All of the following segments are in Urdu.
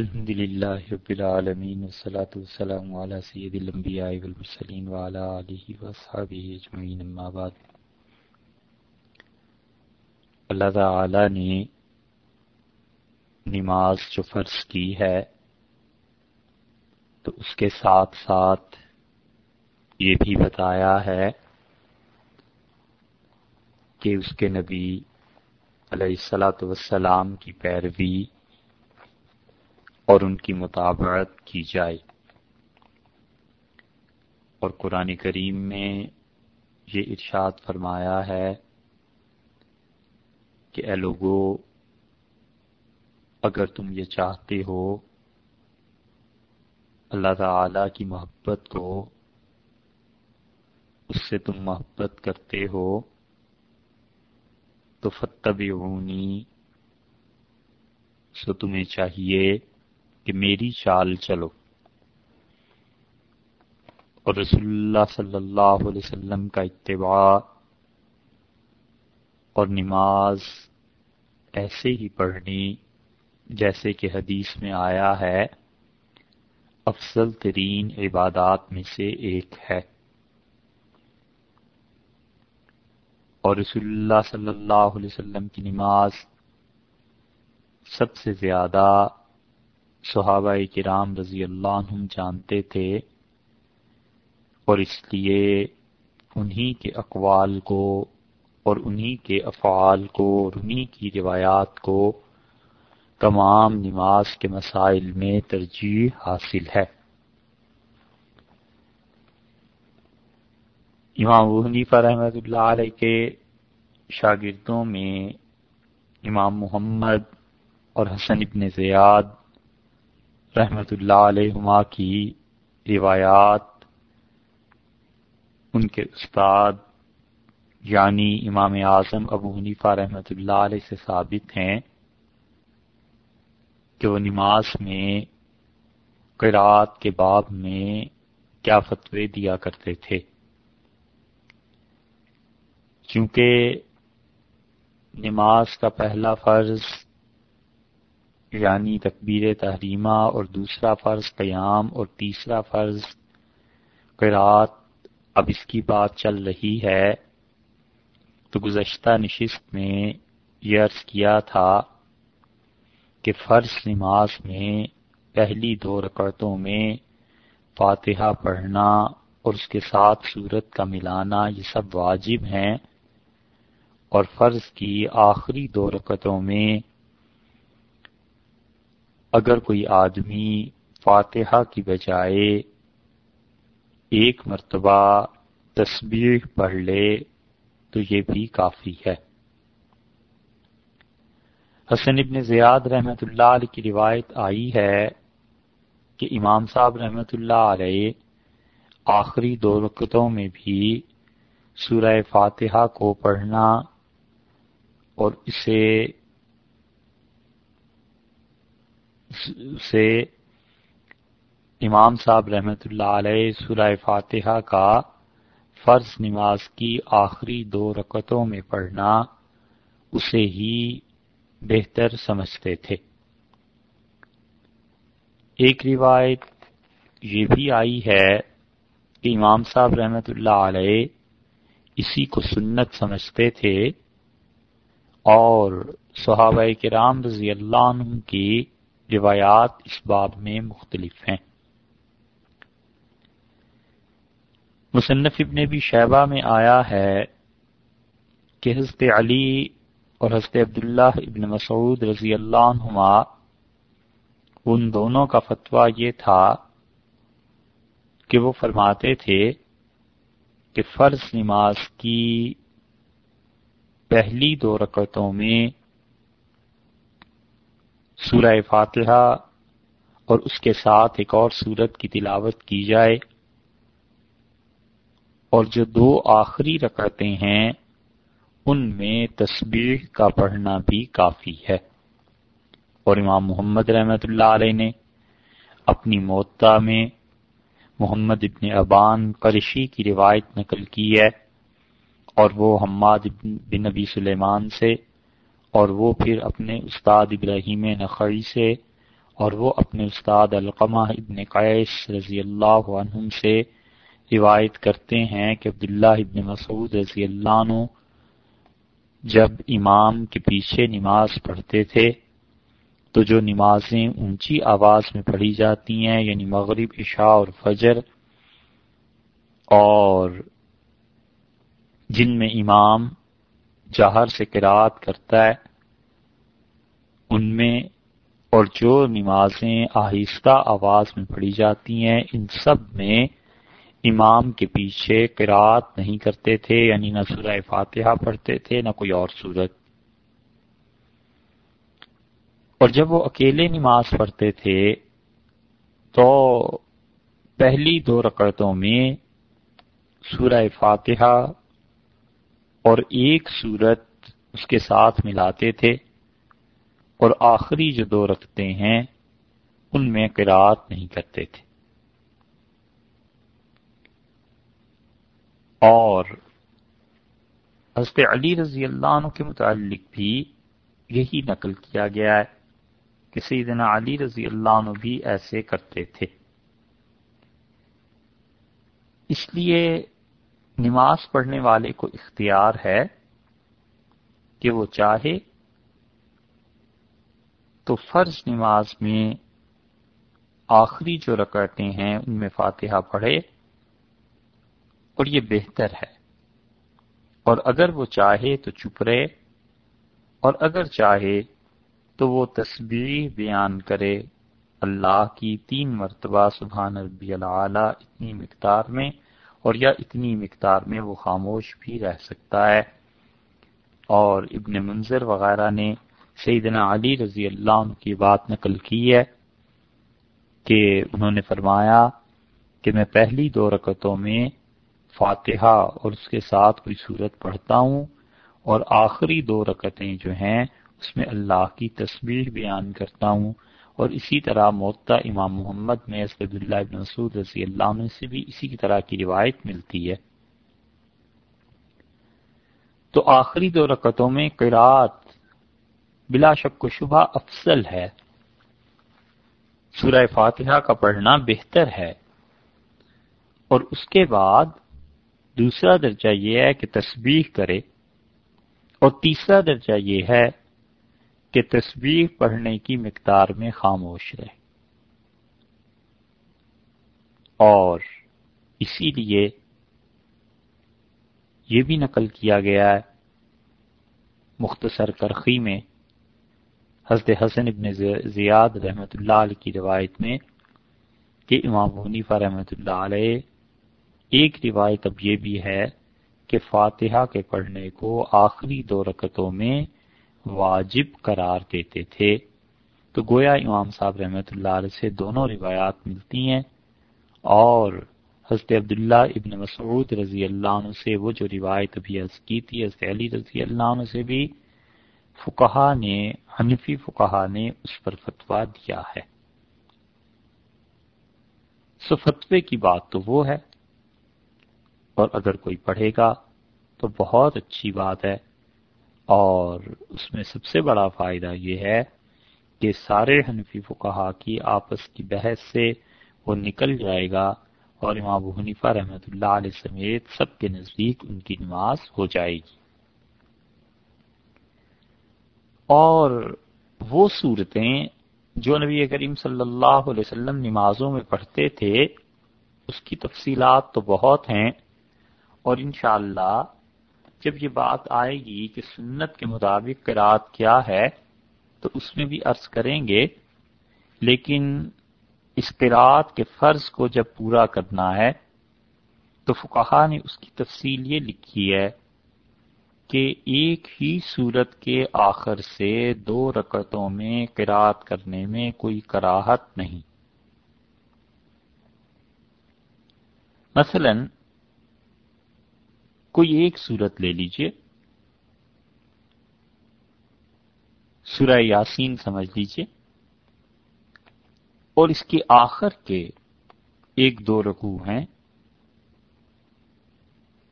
الحمد للہ رب العالمین والصلاة والسلام على سید الانبیاء والمرسلین وعلى آلہ واصحابہ اجمعین اما بعد۔ اللہ تعالی نے نماز جو فرض کی ہے، تو اس کے ساتھ ساتھ یہ بھی بتایا ہے کہ اس کے نبی علیہ السلاۃ والسلام کی پیروی اور ان کی مطابعت کی جائے۔ اور قرآن کریم میں یہ ارشاد فرمایا ہے کہ اے لوگو، اگر تم یہ چاہتے ہو، اللہ تعالی کی محبت کو اس سے تم محبت کرتے ہو، تو فتبعونی سو تمہیں چاہیے کہ میری چال چلو۔ اور رسول اللہ صلی اللہ علیہ وسلم کا اتباع اور نماز ایسے ہی پڑھنی جیسے کہ حدیث میں آیا ہے، افضل ترین عبادات میں سے ایک ہے۔ اور رسول اللہ صلی اللہ علیہ وسلم کی نماز سب سے زیادہ صحابہ کرام رضی اللہ عنہم جانتے تھے اور اس لیے انہی کے اقوال کو اور انہی کے افعال کو اور انہی کی روایات کو تمام نماز کے مسائل میں ترجیح حاصل ہے۔ امام حنیفہ رحمۃ اللہ علیہ کے شاگردوں میں امام محمد اور حسن ابن زیاد رحمۃ اللہ علیہ کی روایات، ان کے استاد یعنی امام اعظم ابو حنیفہ رحمۃ اللہ علیہ سے ثابت ہیں کہ وہ نماز میں قرآت کے باب میں کیا فتوے دیا کرتے تھے۔ کیونکہ نماز کا پہلا فرض یعنی تکبیر تحریمہ اور دوسرا فرض قیام اور تیسرا فرض قرآت، اب اس کی بات چل رہی ہے۔ تو گزشتہ نشست میں یہ عرض کیا تھا کہ فرض نماز میں پہلی دو رکعتوں میں فاتحہ پڑھنا اور اس کے ساتھ صورت کا ملانا، یہ سب واجب ہیں۔ اور فرض کی آخری دو رکعتوں میں اگر کوئی آدمی فاتحہ کی بجائے ایک مرتبہ تصویر پڑھ لے تو یہ بھی کافی ہے۔ حسن ابن زیاد رحمت اللہ علیہ کی روایت آئی ہے کہ امام صاحب رحمت اللہ علیہ آخری دو رکتوں میں بھی سورہ فاتحہ کو پڑھنا اور اسے سے امام صاحب رحمۃ اللہ علیہ سورہ فاتحہ کا فرض نماز کی آخری دو رکتوں میں پڑھنا اسے ہی بہتر سمجھتے تھے۔ ایک روایت یہ بھی آئی ہے کہ امام صاحب رحمۃ اللہ علیہ اسی کو سنت سمجھتے تھے اور صحابہ کرام رضی اللہ عنہ کی روایات اس باب میں مختلف ہیں۔ مصنف ابن بھی شیبہ میں آیا ہے کہ حضرت علی اور حضرت عبداللہ ابن مسعود رضی اللہ عنہما ان دونوں کا فتویٰ یہ تھا کہ وہ فرماتے تھے کہ فرض نماز کی پہلی دو رکعتوں میں سورہ فاتحہ اور اس کے ساتھ ایک اور سورت کی تلاوت کی جائے۔ اور جو دو آخری رکعتیں ہیں، ان میں تصویر کا پڑھنا بھی کافی ہے۔ اور امام محمد رحمت اللہ علیہ نے اپنی موتا میں محمد ابن ابان قرشی کی روایت نقل کی ہے اور وہ حماد بن نبی سلیمان سے اور وہ پھر اپنے استاد ابراہیم نقی سے اور وہ اپنے استاد القمہ ابن قیس رضی اللہ عنہم سے روایت کرتے ہیں کہ عبداللہ ابن مسعود رضی اللہ عنہ جب امام کے پیچھے نماز پڑھتے تھے تو جو نمازیں اونچی آواز میں پڑھی جاتی ہیں یعنی مغرب، عشاء اور فجر، اور جن میں امام جہر سے قرآت کرتا ہے، ان میں اور جو نمازیں آہستہ آواز میں پڑھی جاتی ہیں، ان سب میں امام کے پیچھے قرآت نہیں کرتے تھے یعنی نہ سورہ فاتحہ پڑھتے تھے، نہ کوئی اور صورت اور جب وہ اکیلے نماز پڑھتے تھے، تو پہلی دو رکعتوں میں سورہ فاتحہ اور ایک صورت اس کے ساتھ ملاتے تھے اور آخری جو دو رکھتے ہیں ان میں قرآت نہیں کرتے تھے۔ اور حضرت علی رضی اللہ عنہ کے متعلق بھی یہی نقل کیا گیا ہے کہ سیدنا علی رضی اللہ عنہ بھی ایسے کرتے تھے۔ اس لیے نماز پڑھنے والے کو اختیار ہے کہ وہ چاہے تو فرض نماز میں آخری جو رکعتیں ہیں ان میں فاتحہ پڑھے اور یہ بہتر ہے۔ اور اگر وہ چاہے تو چپ رہے، اور اگر چاہے تو وہ تصویر بیان کرے۔ اللہ کی تین مرتبہ سبحان ربی العلیٰ اتنی مقدار میں اور یا اتنی مقدار میں وہ خاموش بھی رہ سکتا ہے۔ اور ابن منظر وغیرہ نے سیدنا علی رضی اللہ عنہ کی بات نقل کی ہے کہ انہوں نے فرمایا کہ میں پہلی دو رکعتوں میں فاتحہ اور اس کے ساتھ کوئی صورت پڑھتا ہوں اور آخری دو رکعتیں جو ہیں اس میں اللہ کی تصویر بیان کرتا ہوں۔ اور اسی طرح معطا امام محمد میں اسد اللہ بن مسعود رضی اللہ عنہ سے بھی اسی کی طرح کی روایت ملتی ہے۔ تو آخری دو رکعتوں میں قرآت بلا شک و شبہ افضل ہے۔ سورہ فاتحہ کا پڑھنا بہتر ہے۔ اور اس کے بعد دوسرا درجہ یہ ہے کہ تسبیح کرے۔ اور تیسرا درجہ یہ ہے کہ تسبیح پڑھنے کی مقدار میں خاموش رہے۔ اور اسی لیے یہ بھی نقل کیا گیا ہے مختصر کرخی میں حضرت حسن ابن زیاد رحمۃ اللہ علیہ کی روایت میں کہ امام حنیفہ رحمۃ اللہ علیہ ایک روایت اب یہ بھی ہے کہ فاتحہ کے پڑھنے کو آخری دو رکتوں میں واجب قرار دیتے تھے۔ تو گویا امام صاحب رحمۃ اللہ علیہ سے دونوں روایات ملتی ہیں اور حضرت عبداللہ ابن مسعود رضی اللہ عنہ سے وہ جو روایت ابھی عرض کی تھی، حضرت علی رضی اللہ عنہ سے بھی فکہ نے، حنفی فکہ نے اس پر فتوا دیا ہے۔ سو فتوے کی بات تو وہ ہے۔ اور اگر کوئی پڑھے گا تو بہت اچھی بات ہے۔ اور اس میں سب سے بڑا فائدہ یہ ہے کہ سارے حنفی فکہ کی آپس کی بحث سے وہ نکل جائے گا اور امام حنیفہ رحمۃ اللہ علیہ سمیت سب کے نزدیک ان کی نماز ہو جائے گی۔ اور وہ صورتیں جو نبی کریم صلی اللہ علیہ وسلم نمازوں میں پڑھتے تھے، اس کی تفصیلات تو بہت ہیں اور انشاءاللہ جب یہ بات آئے گی کہ سنت کے مطابق قرآت کیا ہے، تو اس میں بھی عرض کریں گے، لیکن اس قرآت کے فرض کو جب پورا کرنا ہے، تو فقہ نے اس کی تفصیل یہ لکھی ہے کہ ایک ہی صورت کے آخر سے دو رکعتوں میں قرآت کرنے میں کوئی کراہت نہیں۔ مثلا کوئی ایک صورت لے لیجیے۔ سورہ یاسین سمجھ لیجیے۔ اور اس کے آخر کے ایک دو رکوع ہیں۔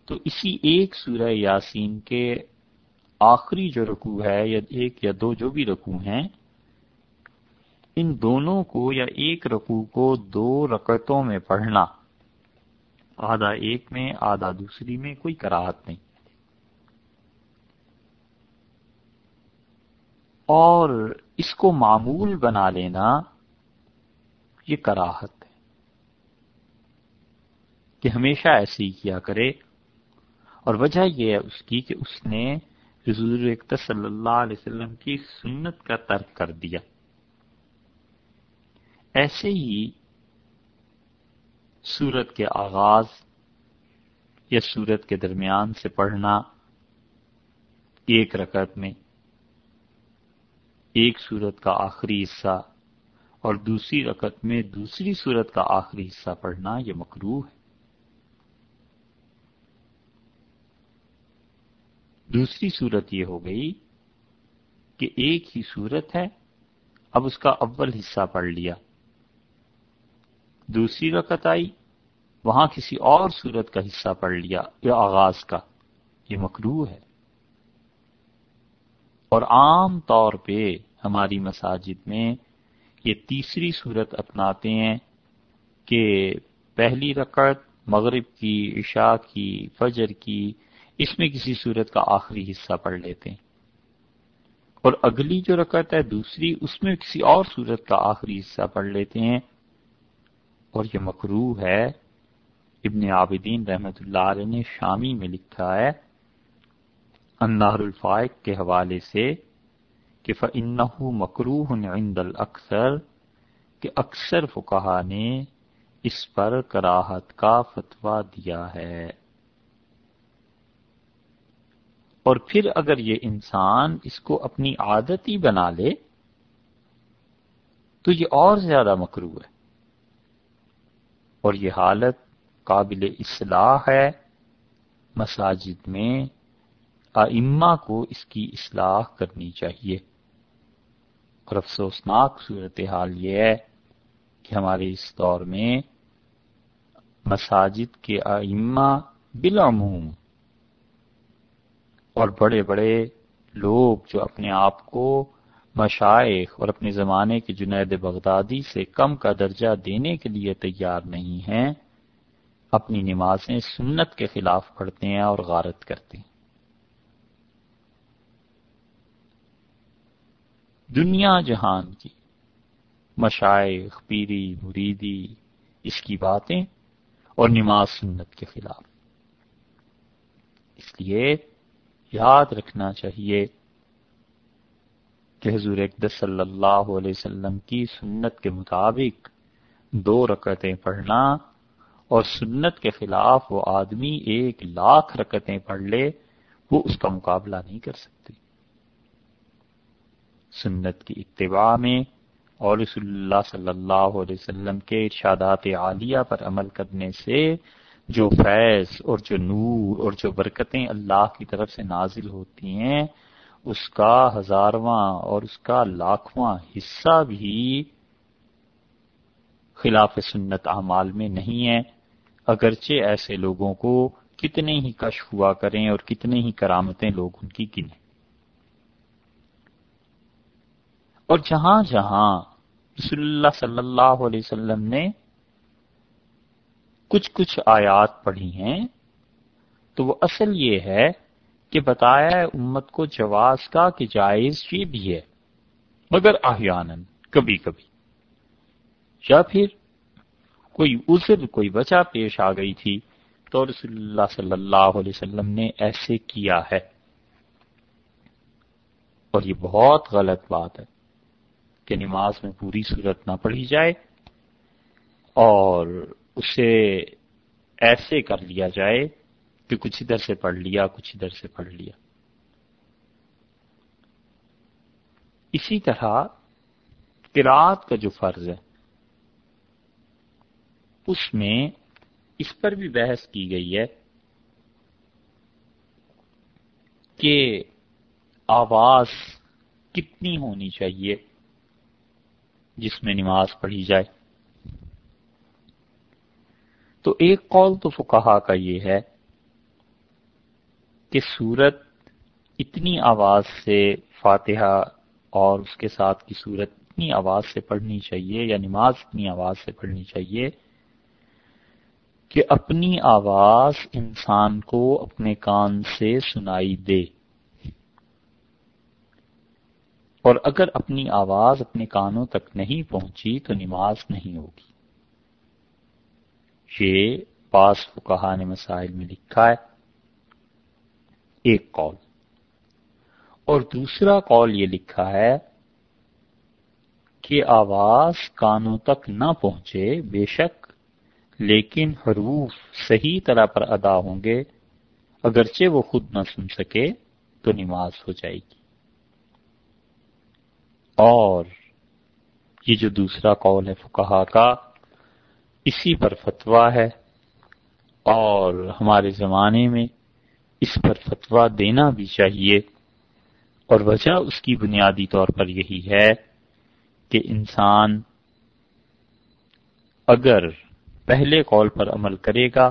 تو اسی ایک سورہ یاسین کے آخری جو رکوع ہے، یا ایک یا دو جو بھی رکوع ہیں، ان دونوں کو یا ایک رکوع کو دو رکعتوں میں پڑھنا۔ آدھا ایک میں، آدھا دوسری میں، کوئی کراہت نہیں۔ اور اس کو معمول بنا لینا یہ کراہت ہے کہ ہمیشہ ایسے ہی کیا کرے۔ اور وجہ یہ ہے اس کی کہ اس نے حضور صلی اللہ علیہ وسلم کی سنت کا ترک کر دیا۔ ایسے ہی سورت کے آغاز یا سورت کے درمیان سے پڑھنا ایک رکعت میں، ایک سورت کا آخری حصہ اور دوسری رکعت میں دوسری سورت کا آخری حصہ پڑھنا یہ مکرو ہے۔ دوسری صورت یہ ہو گئی کہ ایک ہی صورت ہے، اب اس کا اول حصہ پڑھ لیا۔ دوسری رکعت آئی وہاں کسی اور صورت کا حصہ پڑھ لیا یا آغاز کا، یہ مکرو ہے۔ اور عام طور پہ ہماری مساجد میں یہ تیسری صورت اپناتے ہیں کہ پہلی رکعت مغرب کی، عشاء کی، فجر کی، اس میں کسی صورت کا آخری حصہ پڑھ لیتے ہیں۔ اور اگلی جو رکعت ہے، دوسری، اس میں کسی اور صورت کا آخری حصہ پڑھ لیتے ہیں۔ اور یہ مکرو ہے۔ ابن عابدین رحمت اللہ علیہ نے شامی میں لکھا ہے اندار الفائق کے حوالے سے کہ فَإِنَّهُ مَكْرُوهٌ عِنْدَ الْأَكْثَرِ، کہ اکثر فقہا نے اس پر کراہت کا فتویٰ دیا ہے۔ اور پھر اگر یہ انسان اس کو اپنی عادت ہی بنا لے، تو یہ اور زیادہ مکرو ہے۔ اور یہ حالت قابل اصلاح ہے، مساجد میں ائمہ کو اس کی اصلاح کرنی چاہیے۔ اور افسوسناک صورتحال یہ ہے کہ ہمارے اس دور میں مساجد کے ائمہ بالعموم اور بڑے بڑے لوگ جو اپنے آپ کو مشائق اور اپنے زمانے کے جنید بغدادی سے کم کا درجہ دینے کے لیے تیار نہیں ہیں اپنی نمازیں سنت کے خلاف پڑھتے ہیں اور غارت کرتے ہیں۔ دنیا جہان کی مشائق، پیری، مریدی، اس کی باتیں اور نماز سنت کے خلاف۔ اس لیے یاد رکھنا چاہیے کہ حضور اقدس صلی اللہ علیہ وسلم کی سنت کے مطابق دو رکعتیں پڑھنا اور سنت کے خلاف وہ آدمی ایک لاکھ رکعتیں پڑھ لے، وہ اس کا مقابلہ نہیں کر سکتے سنت کی اتباع میں اور رسول اللہ صلی اللہ علیہ وسلم کے ارشادات عالیہ پر عمل کرنے سے جو فیض اور جو نور اور جو برکتیں اللہ کی طرف سے نازل ہوتی ہیں، اس کا ہزارواں اور اس کا لاکھواں حصہ بھی خلاف سنت اعمال میں نہیں ہے۔ اگرچہ ایسے لوگوں کو کتنے ہی کشف ہوا کریں اور کتنے ہی کرامتیں لوگ ان کی گنیں۔ اور جہاں جہاں رسول اللہ صلی اللہ علیہ وسلم نے کچھ کچھ آیات پڑھی ہیں، تو وہ اصل یہ ہے کہ بتایا ہے امت کو جواز کا کہ جائز یہ بھی ہے، مگر آہیان کبھی کبھی۔ یا پھر کوئی عذر، کوئی وجہ پیش آ گئی تھی تو رسول اللہ صلی اللہ علیہ وسلم نے ایسے کیا ہے۔ اور یہ بہت غلط بات ہے کہ نماز میں پوری صورت نہ پڑھی جائے اور اسے ایسے کر لیا جائے کہ کچھ ادھر سے پڑھ لیا، کچھ ادھر سے پڑھ لیا۔ اسی طرح قرآت کا جو فرض ہے اس میں اس پر بھی بحث کی گئی ہے کہ آواز کتنی ہونی چاہیے جس میں نماز پڑھی جائے۔ تو ایک قول تو فکہ کا یہ ہے کہ سورت اتنی آواز سے فاتحہ اور اس کے ساتھ کی صورت اتنی آواز سے پڑھنی چاہیے یا نماز اتنی آواز سے پڑھنی چاہیے کہ اپنی آواز انسان کو اپنے کان سے سنائی دے۔ اور اگر اپنی آواز اپنے کانوں تک نہیں پہنچی تو نماز نہیں ہوگی۔ یہ پاس کہا نے مسائل میں لکھا ہے۔ ایک کال اور دوسرا کال یہ لکھا ہے کہ آواز کانوں تک نہ پہنچے، بے شک لیکن حروف صحیح طرح پر ادا ہوں گے، اگرچہ وہ خود نہ سن سکے تو نماز ہو جائے گی۔ اور یہ جو دوسرا قول ہے فکہ کا، اسی پر فتویٰ ہے۔ اور ہمارے زمانے میں اس پر فتویٰ دینا بھی چاہیے۔ اور وجہ اس کی بنیادی طور پر یہی ہے کہ انسان اگر پہلے کال پر عمل کرے گا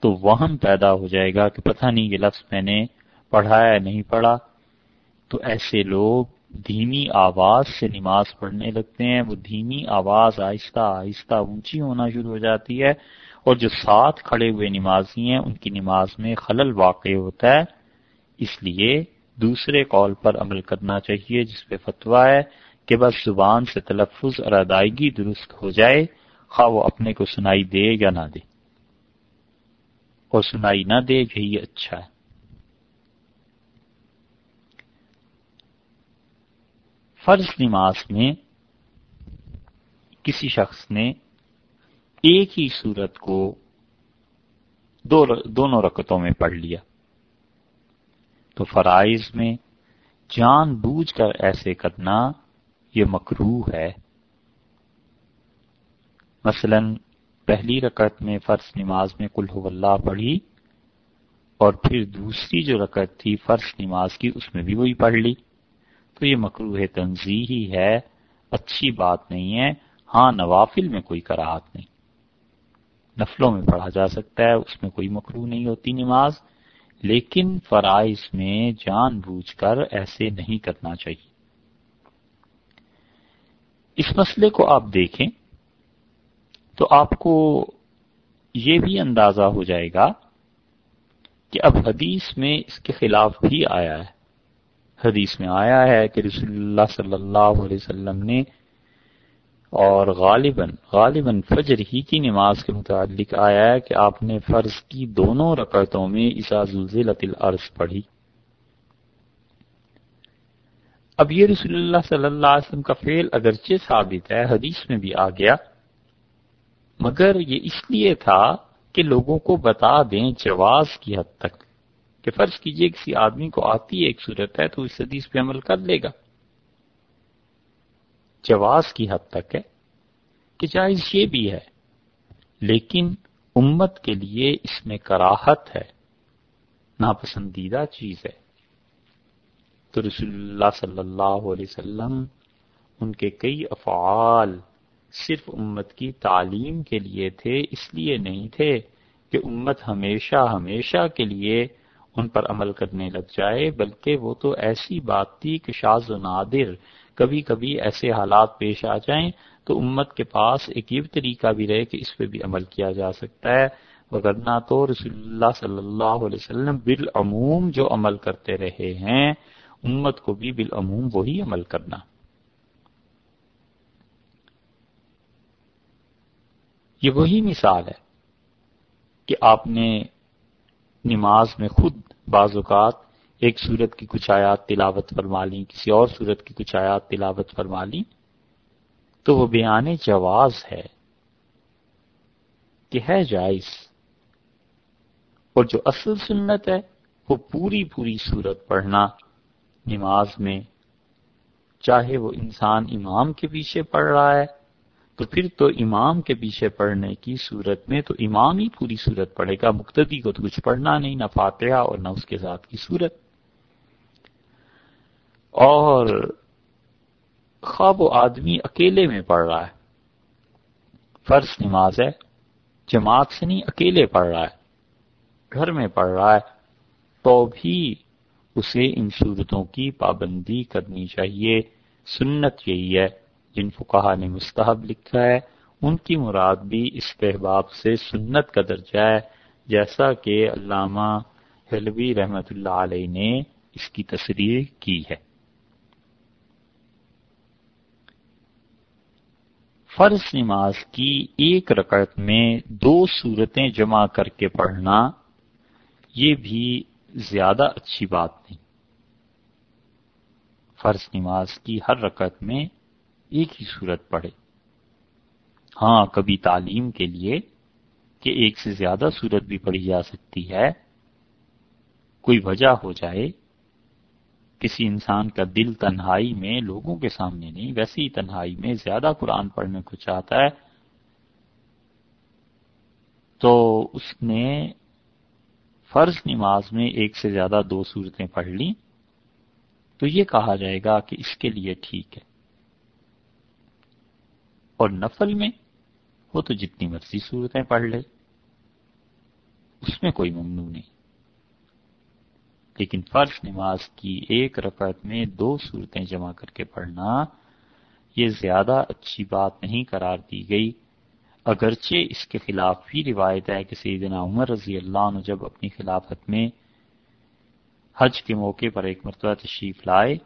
تو وہم پیدا ہو جائے گا کہ پتہ نہیں یہ لفظ میں نے پڑھا ہے نہیں پڑھا۔ تو ایسے لوگ دھیمی آواز سے نماز پڑھنے لگتے ہیں، وہ دھیمی آواز آہستہ آہستہ اونچی ہونا شروع ہو جاتی ہے اور جو ساتھ کھڑے ہوئے نمازی ہیں، ان کی نماز میں خلل واقع ہوتا ہے۔ اس لیے دوسرے کال پر عمل کرنا چاہیے، جس پہ فتویٰ ہے کہ بس زبان سے تلفظ اور ادائیگی درست ہو جائے۔ خواہ وہ اپنے کو سنائی دے یا نہ دے۔ اور سنائی نہ دے یہی اچھا ہے۔ فرض نماز میں کسی شخص نے ایک ہی صورت کو دو دونوں رکتوں میں پڑھ لیا۔ تو فرائض میں جان بوجھ کر ایسے کرنا یہ مکرو ہے۔ مثلا پہلی رکعت میں فرض نماز میں کل اللہ پڑھی اور پھر دوسری جو رکعت تھی فرض نماز کی اس میں بھی وہی پڑھ لی۔ تو یہ مکروح تنظیحی ہے، اچھی بات نہیں ہے ہاں نوافل میں کوئی کراہت نہیں۔ نفلوں میں پڑھا جا سکتا ہے، اس میں کوئی مکرو نہیں ہوتی نماز، لیکن فرائض میں جان بوجھ کر ایسے نہیں کرنا چاہیے۔ اس مسئلے کو آپ دیکھیں۔ تو آپ کو یہ بھی اندازہ ہو جائے گا کہ اب حدیث میں اس کے خلاف بھی آیا ہے۔ حدیث میں آیا ہے کہ رسول اللہ صلی اللہ علیہ وسلم نے اور غالباً غالباً فجر ہی کی نماز کے متعلق آیا ہے کہ آپ نے فرض کی دونوں رکعتوں میں زلزلت الارض پڑھی۔ اب یہ رسول اللہ صلی اللہ علیہ وسلم کا فعل اگرچہ ثابت ہے، حدیث میں بھی آ گیا۔ مگر یہ اس لیے تھا کہ لوگوں کو بتا دیں جواز کی حد تک کہ فرض کیجیے کسی آدمی کو آتی ہے ایک صورت ہے تو اس حدیث پہ عمل کر لے گا۔ جواز کی حد تک ہے کہ جائز یہ بھی ہے، لیکن امت کے لیے اس میں کراہت ہے، ناپسندیدہ چیز ہے۔ تو رسول اللہ صلی اللہ علیہ وسلم ان کے کئی افعال صرف امت کی تعلیم کے لیے تھے، اس لیے نہیں تھے کہ امت ہمیشہ ہمیشہ کے لیے ان پر عمل کرنے لگ جائے، بلکہ وہ تو ایسی بات تھی کہ شاز و نادر کبھی کبھی ایسے حالات پیش آ جائیں تو امت کے پاس ایک یہ طریقہ بھی رہے کہ اس پہ بھی عمل کیا جا سکتا ہے۔ وغیرہ تو رسول اللہ صلی اللہ علیہ وسلم بالعموم جو عمل کرتے رہے ہیں، امت کو بھی بالعموم وہی عمل کرنا۔ یہ وہی مثال ہے کہ آپ نے نماز میں خود بعض اوقات ایک صورت کی کچھ آیات تلاوت فرما لی کسی اور صورت کی کچھ آیات تلاوت فرما لی تو وہ بیان جواز ہے کہ ہے جائز۔ اور جو اصل سنت ہے، وہ پوری پوری صورت پڑھنا، نماز میں چاہے وہ انسان امام کے پیچھے پڑھ رہا ہے تو پھر تو امام کے پیچھے پڑھنے کی صورت میں تو امام ہی پوری صورت پڑھے گا، مقتدی کو تو کچھ پڑھنا نہیں، نہ فاتحہ اور نہ اس کے ساتھ کی صورت۔ اور خواب و آدمی اکیلے میں پڑھ رہا ہے۔ فرض نماز ہے، جماعت سے نہیں، اکیلے پڑھ رہا ہے۔ گھر میں پڑھ رہا ہے۔ تو بھی اسے ان صورتوں کی پابندی کرنی چاہیے۔ سنت یہی ہے۔ جن فقہ نے مستحب لکھا ہے، ان کی مراد بھی استحباب سے سنت کا درجہ ہے، جیسا کہ علامہ حلوی رحمت اللہ علیہ نے اس کی تصریح کی ہے۔ فرض نماز کی ایک رکعت میں دو صورتیں جمع کر کے پڑھنا، یہ بھی زیادہ اچھی بات نہیں۔ فرض نماز کی ہر رکعت میں ایک ہی صورت پڑھے۔ ہاں کبھی تعلیم کے لیے کہ ایک سے زیادہ صورت بھی پڑھی جا سکتی ہے۔ کوئی وجہ ہو جائے، کسی انسان کا دل تنہائی میں لوگوں کے سامنے نہیں ویسے ہی تنہائی میں زیادہ قرآن پڑھنے کو چاہتا ہے، تو اس نے فرض نماز میں ایک سے زیادہ دو صورتیں پڑھ لی تو یہ کہا جائے گا کہ اس کے لیے ٹھیک ہے۔ اور نفل میں وہ تو جتنی مرضی صورتیں پڑھ لے، اس میں کوئی ممنوع نہیں۔ لیکن فرض نماز کی ایک رکعت میں دو صورتیں جمع کر کے پڑھنا، یہ زیادہ اچھی بات نہیں قرار دی گئی۔ اگرچہ اس کے خلاف بھی روایت ہے کہ سیدنا عمر رضی اللہ عنہ جب اپنی خلافت میں حج کے موقع پر ایک مرتبہ تشریف لائے،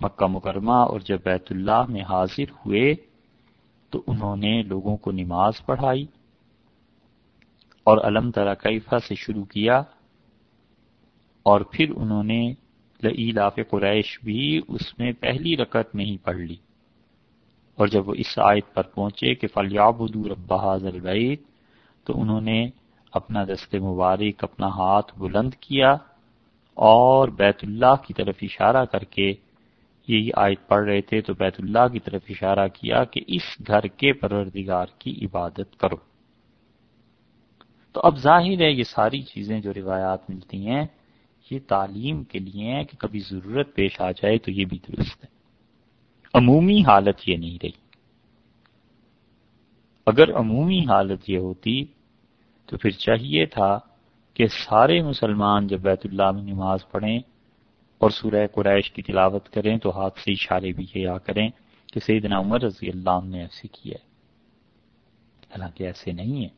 مکہ مکرمہ اور جب بیت اللہ میں حاضر ہوئے تو انہوں نے لوگوں کو نماز پڑھائی اور علم ترا کیفا سے شروع کیا اور پھر انہوں نے لاف قریش بھی اس میں پہلی رکعت میں ہی پڑھ لی اور جب وہ اس آیت پر پہنچے کہ فلیاب رب حاضر البعید تو انہوں نے اپنا دست مبارک، اپنا ہاتھ بلند کیا اور بیت اللہ کی طرف اشارہ کر کے یہی آیت پڑھ رہے تھے تو بیت اللہ کی طرف اشارہ کیا کہ اس گھر کے پروردگار کی عبادت کرو۔ تو اب ظاہر ہے یہ ساری چیزیں جو روایات ملتی ہیں، یہ تعلیم کے لیے ہیں کہ کبھی ضرورت پیش آ جائے تو یہ بھی درست ہے۔ عمومی حالت یہ نہیں رہی۔ اگر عمومی حالت یہ ہوتی تو پھر چاہیے تھا کہ سارے مسلمان جب بیت اللہ میں نماز پڑھیں اور سورہ قریش کی تلاوت کریں تو ہاتھ سے اشارے بھی کیا کریں کہ سیدنا عمر رضی اللہ عنہ نے ایسے کیا ہے۔ حالانکہ ایسے نہیں ہے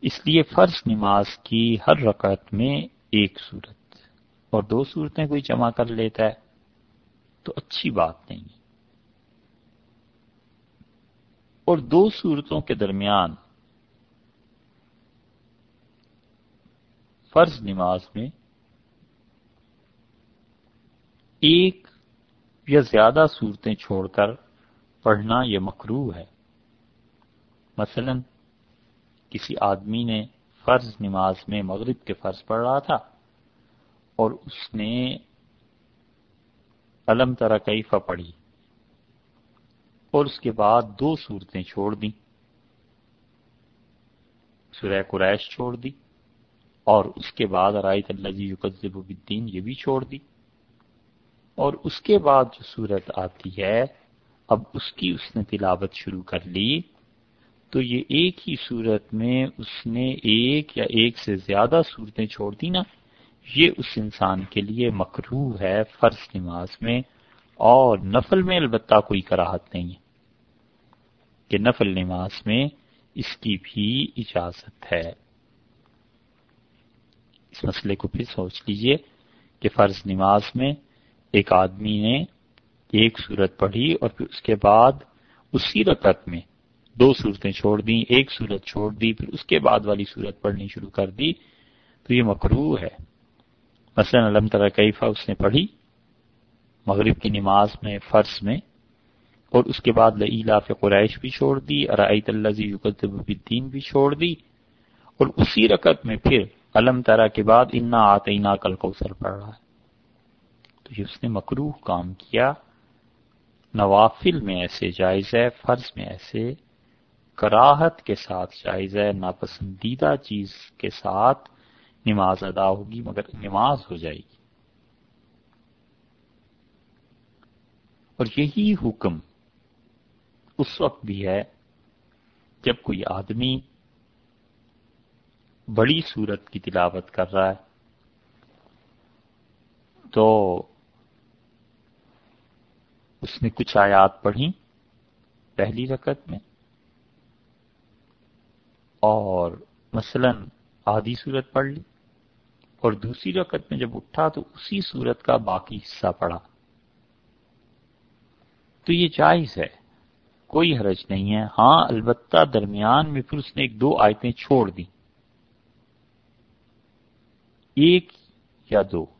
اس لیے فرض نماز کی ہر رکعت میں ایک صورت اور دو صورتیں کوئی جمع کر لیتا ہے تو اچھی بات نہیں اور دو صورتوں کے درمیان فرض نماز میں ایک یا زیادہ صورتیں چھوڑ کر پڑھنا یہ مکرو ہے۔ مثلا کسی آدمی نے فرض نماز میں مغرب کے فرض پڑھ رہا تھا اور اس نے علم طرح کیفہ پڑھی اور اس کے بعد دو صورتیں چھوڑ دیں۔ سورہ قریش چھوڑ دی اور اس کے بعد رائت اللہ جی یقب الدین یہ بھی چھوڑ دی۔ اور اس کے بعد جو صورت آتی ہے، اب اس کی اس نے تلاوت شروع کر لی۔ تو یہ ایک ہی صورت میں اس نے ایک یا ایک سے زیادہ صورتیں چھوڑ دی نا۔ یہ اس انسان کے لیے مکرو ہے فرض نماز میں۔ اور نفل میں البتہ کوئی کراہت نہیں ہے کہ نفل نماز میں اس کی بھی اجازت ہے۔ اس مسئلے کو پھر سوچ لیجیے کہ فرض نماز میں ایک آدمی نے ایک صورت پڑھی اور پھر اس کے بعد اسی رکعت میں دو صورتیں چھوڑ دیں، ایک صورت چھوڑ دی، پھر اس کے بعد والی صورت پڑھنی شروع کر دی۔ تو یہ مکرو ہے۔ مثلا علم تر کیفا اس نے پڑھی، مغرب کی نماز میں، فرض میں، اور اس کے بعد لاف قریش بھی چھوڑ دی، ارائیت اللہ الدین بھی چھوڑ دی۔ اور اسی رکعت میں پھر علم ترا کے بعد انا آتے کل کوثر پڑھ رہا ہے۔ تو اس نے مکروح کام کیا۔ نوافل میں ایسے جائز ہے، فرض میں ایسے کراہت کے ساتھ جائز ہے، ناپسندیدہ چیز کے ساتھ نماز ادا ہوگی مگر نماز ہو جائے گی۔ اور یہی حکم اس وقت بھی ہے جب کوئی آدمی بڑی صورت کی تلاوت کر رہا ہے تو اس نے کچھ آیات پڑھی پہلی رکت میں۔ اور مثلا آدھی صورت پڑھ لی۔ اور دوسری رکعت میں جب اٹھا تو اسی صورت کا باقی حصہ پڑھا۔ تو یہ جائز ہے۔ کوئی حرج نہیں ہے۔ ہاں البتہ درمیان میں پھر اس نے ایک دو آیتیں چھوڑ دی ایک یا دو۔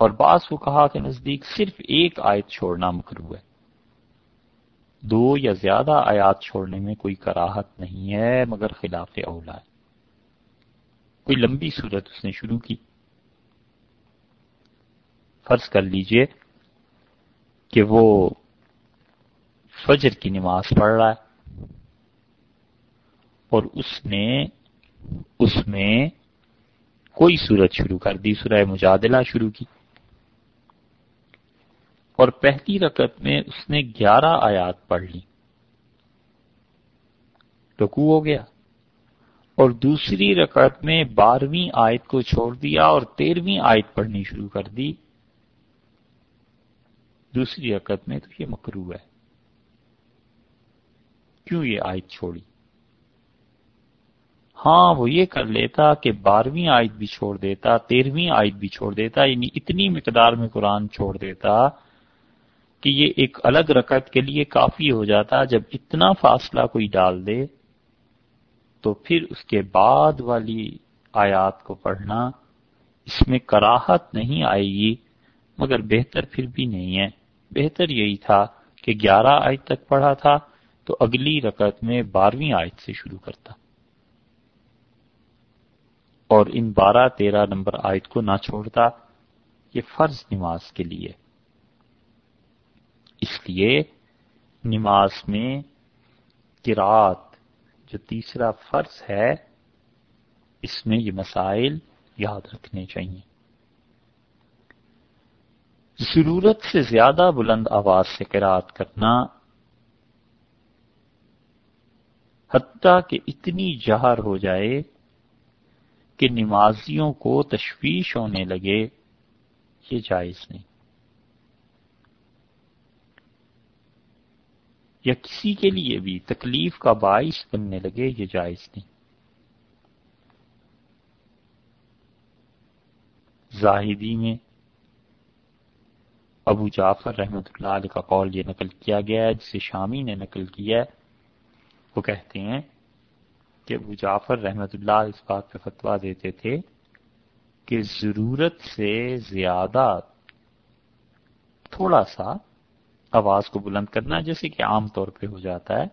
اور بعض کو کہا کہ نزدیک صرف ایک آیت چھوڑنا مکرو ہے۔ دو یا زیادہ آیات چھوڑنے میں کوئی کراہت نہیں ہے، مگر خلاف اولا ہے۔ کوئی لمبی صورت اس نے شروع کی۔ فرض کر لیجیے کہ وہ فجر کی نماز پڑھ رہا ہے اور اس نے اس میں کوئی صورت شروع کر دی، سورہ مجادلہ شروع کی۔ اور پہلی رکعت میں اس نے گیارہ آیات پڑھ لی رکو ہو گیا۔ اور دوسری رکعت میں بارہویں آیت کو چھوڑ دیا اور تیرہویں آیت پڑھنی شروع کر دی۔ دوسری رکعت میں تو یہ مکرو ہے۔ کیوں یہ آیت چھوڑی؟ ہاں وہ یہ کر لیتا کہ بارہویں آیت بھی چھوڑ دیتا، تیرہویں آیت بھی چھوڑ دیتا یعنی اتنی مقدار میں قرآن چھوڑ دیتا کہ یہ ایک الگ رکعت کے لیے کافی ہو جاتا جب اتنا فاصلہ کوئی ڈال دے تو پھر اس کے بعد والی آیات کو پڑھنا اس میں کراہت نہیں آئے گی، مگر بہتر پھر بھی نہیں ہے۔ بہتر یہی تھا کہ گیارہ آیت تک پڑھا تھا تو اگلی رکعت میں بارہویں آیت سے شروع کرتا۔ اور ان بارہ تیرہ نمبر آیت کو نہ چھوڑتا، یہ فرض نماز کے لیے۔ اس لیے نماز میں کراط جو تیسرا فرض ہے، اس میں یہ مسائل یاد رکھنے چاہیے۔ ضرورت سے زیادہ بلند آواز سے قرات کرنا حتیٰ کہ اتنی جہر ہو جائے کہ نمازیوں کو تشویش ہونے لگے، یہ جائز نہیں۔ یا کسی کے لیے بھی تکلیف کا باعث بننے لگے، یہ جائز نہیں۔ زاہدی میں ابو جعفر رحمت اللہ علیہ کا قول یہ نقل کیا گیا ہے، جسے شامی نے نقل کیا ہے، وہ کہتے ہیں کہ ابو جعفر رحمت اللہ اس بات پہ فتوا دیتے تھے کہ ضرورت سے زیادہ تھوڑا سا آواز کو بلند کرنا جیسے کہ عام طور پہ ہو جاتا ہے۔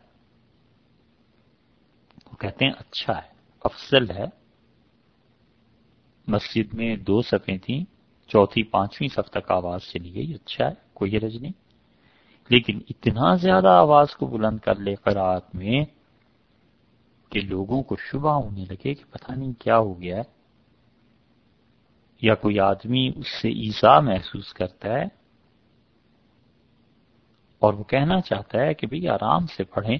وہ کہتے ہیں اچھا ہے، افضل ہے۔ مسجد میں دو صفیں تھیں، چوتھی، پانچویں صف تک آواز چلی گئی اچھا ہے، کوئی رج نہیں۔ لیکن اتنا زیادہ آواز کو بلند کر لے قرآت میں کہ لوگوں کو شبہ ہونے لگے کہ پتہ نہیں کیا ہو گیا ہے۔ یا کوئی آدمی اس سے ایزا محسوس کرتا ہے اور وہ کہنا چاہتا ہے کہ بھئی آرام سے پڑھیں۔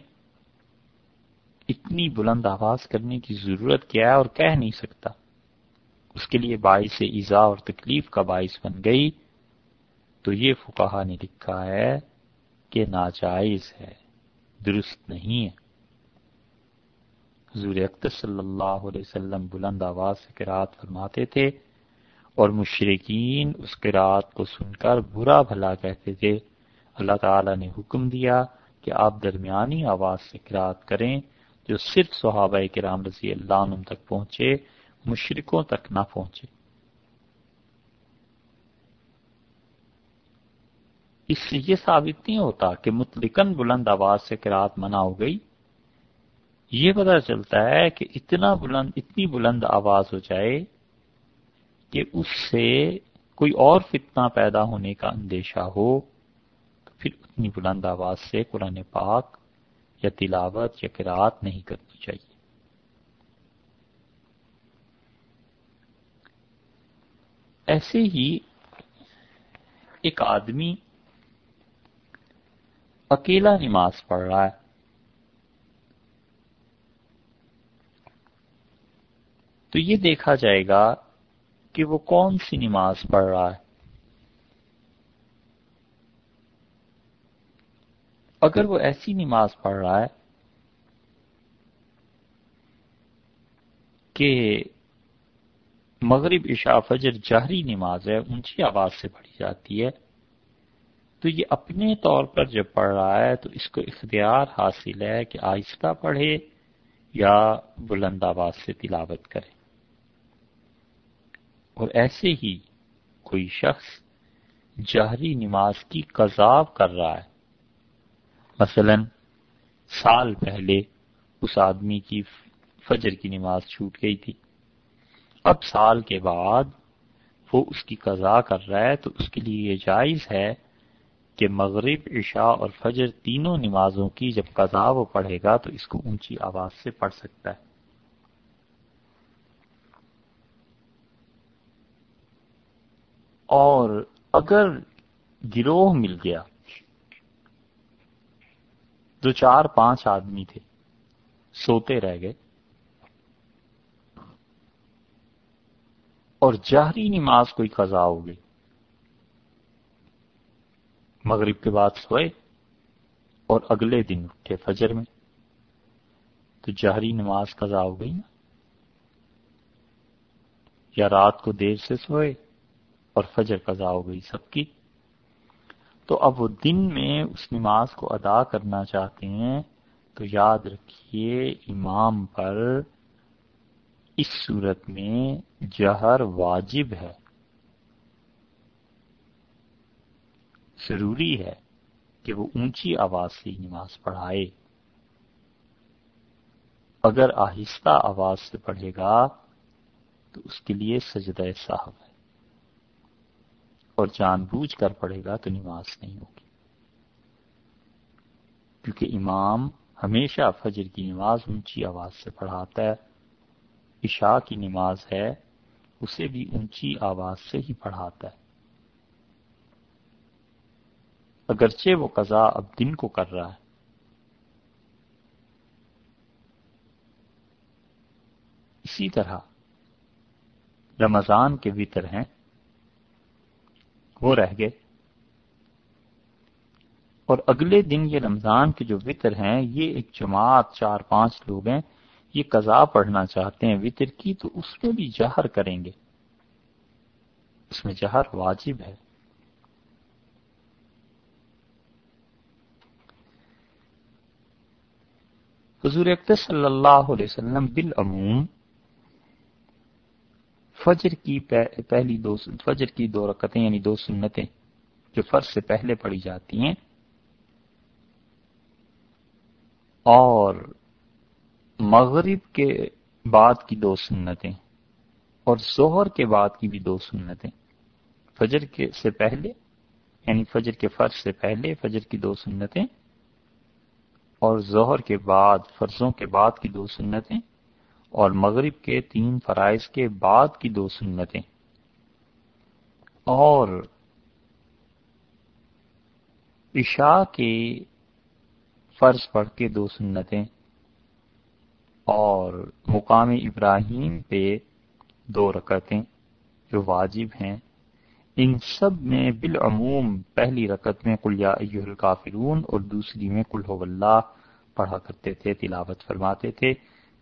اتنی بلند آواز کرنے کی ضرورت کیا ہے اور کہہ نہیں سکتا۔ اس کے لیے باعث ایزا اور تکلیف کا باعث بن گئی۔ تو یہ فقہ نے لکھا ہے کہ ناجائز ہے، درست نہیں ہے۔ حضور اکتر صلی اللہ علیہ وسلم بلند آواز سے قرآت فرماتے تھے اور مشرقین اس قرآت کو سن کر برا بھلا کہتے تھے۔ اللہ تعالی نے حکم دیا کہ آپ درمیانی آواز سے قرآت کریں جو صرف صحابہ کرام رضی اللہ عنہ تک پہنچے مشرقوں تک نہ پہنچے۔ اس سے یہ ثابت نہیں ہوتا کہ متلقن بلند آواز سے قرآت منع ہو گئی۔ یہ پتا چلتا ہے کہ اتنا بلند، اتنی بلند آواز ہو جائے کہ اس سے کوئی اور فتنہ پیدا ہونے کا اندیشہ ہو۔ پھر اتنی بلند آواز سے قرآن پاک یا تلاوت یا قرآت نہیں کرنی چاہیے۔ ایسے ہی ایک آدمی اکیلا نماز پڑھ رہا ہے۔ تو یہ دیکھا جائے گا کہ وہ کون سی نماز پڑھ رہا ہے۔ اگر وہ ایسی نماز پڑھ رہا ہے کہ مغرب عشاء فجر جہری نماز ہے اونچی آواز سے پڑھی جاتی ہے تو یہ اپنے طور پر جب پڑھ رہا ہے تو اس کو اختیار حاصل ہے کہ آہستہ پڑھے یا بلند آواز سے تلاوت کرے۔ اور ایسے ہی کوئی شخص جہری نماز کی قذاب کر رہا ہے مثلا سال پہلے اس آدمی کی فجر کی نماز چھوٹ گئی تھی۔ اب سال کے بعد وہ اس کی قضا کر رہا ہے تو اس کے لیے یہ جائز ہے کہ مغرب، عشاء اور فجر تینوں نمازوں کی جب قضا وہ پڑھے گا تو اس کو اونچی آواز سے پڑھ سکتا ہے۔ اور اگر گروہ مل گیا دو چار پانچ آدمی تھے۔ سوتے رہ گئے۔ اور جہری نماز کوئی قضا ہو گئی۔ مغرب کے بعد سوئے اور اگلے دن اٹھے فجر میں۔ تو جہری نماز قضا ہو گئی نا۔ یا رات کو دیر سے سوئے اور فجر قضا ہو گئی سب کی۔ تو اب وہ دن میں اس نماز کو ادا کرنا چاہتے ہیں، تو یاد رکھیے امام پر اس صورت میں جہر واجب ہے۔ ضروری ہے کہ وہ اونچی آواز سے نماز پڑھائے۔ اگر آہستہ آواز سے پڑھے گا، تو اس کے لیے سجدہ صاحب ہے۔ اور جان بوجھ کر پڑھے گا تو نماز نہیں ہوگی۔ کیونکہ امام ہمیشہ فجر کی نماز اونچی آواز سے پڑھاتا ہے، عشاء کی نماز ہے، اسے بھی اونچی آواز سے ہی پڑھاتا ہے۔ اگرچہ وہ قضا اب دن کو کر رہا ہے۔ اسی طرح رمضان کے وطر ہیں۔ وہ رہ گئے۔ اور اگلے دن یہ رمضان کے جو وطر ہیں، یہ ایک جماعت، چار پانچ لوگ ہیں، یہ قضا پڑھنا چاہتے ہیں، وطر کی تو اس میں بھی جہر کریں گے۔ اس میں جہر واجب ہے۔ حضور اکتر صلی اللہ علیہ وسلم بالعموم فجر کی پہلی دو فجر کی دو رکتیں یعنی دو سنتیں جو فرض سے پہلے پڑھی جاتی ہیں۔ اور مغرب کے بعد کی دو سنتیں اور ظہر کے بعد کی بھی دو سنتیں۔ فجر کے سے پہلے یعنی فجر کے فرض سے پہلے فجر کی دو سنتیں اور ظہر کے بعد، فرضوں کے بعد کی دو سنتیں۔ اور مغرب کے تین فرائض کے بعد کی دو سنتیں۔ اور عشاء کے فرض پڑھ کے دو سنتیں۔ اور مقام ابراہیم پہ دو رکعتیں جو واجب ہیں۔ ان سب میں بالعموم پہلی رکعت میں کلیا الکافرون اور دوسری میں کل اللہ پڑھا کرتے تھے، تلاوت فرماتے تھے۔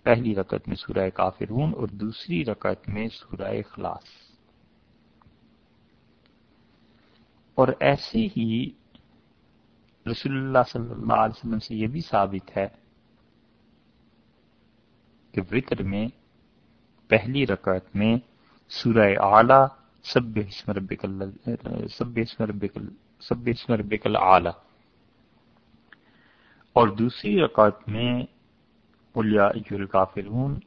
پہلی رکعت میں سورہ کافرون اور دوسری رکعت میں سورہ اخلاص۔ اور ایسے ہی رسول اللہ صلی اللہ علیہ وسلم سے یہ بھی ثابت ہے کہ وطر میں پہلی رکعت میں سورہ اعلی سب اسم ربک سب اسم ربک سب اسم ربک اعلی۔ اور دوسری رکعت میں اولیا الکافرون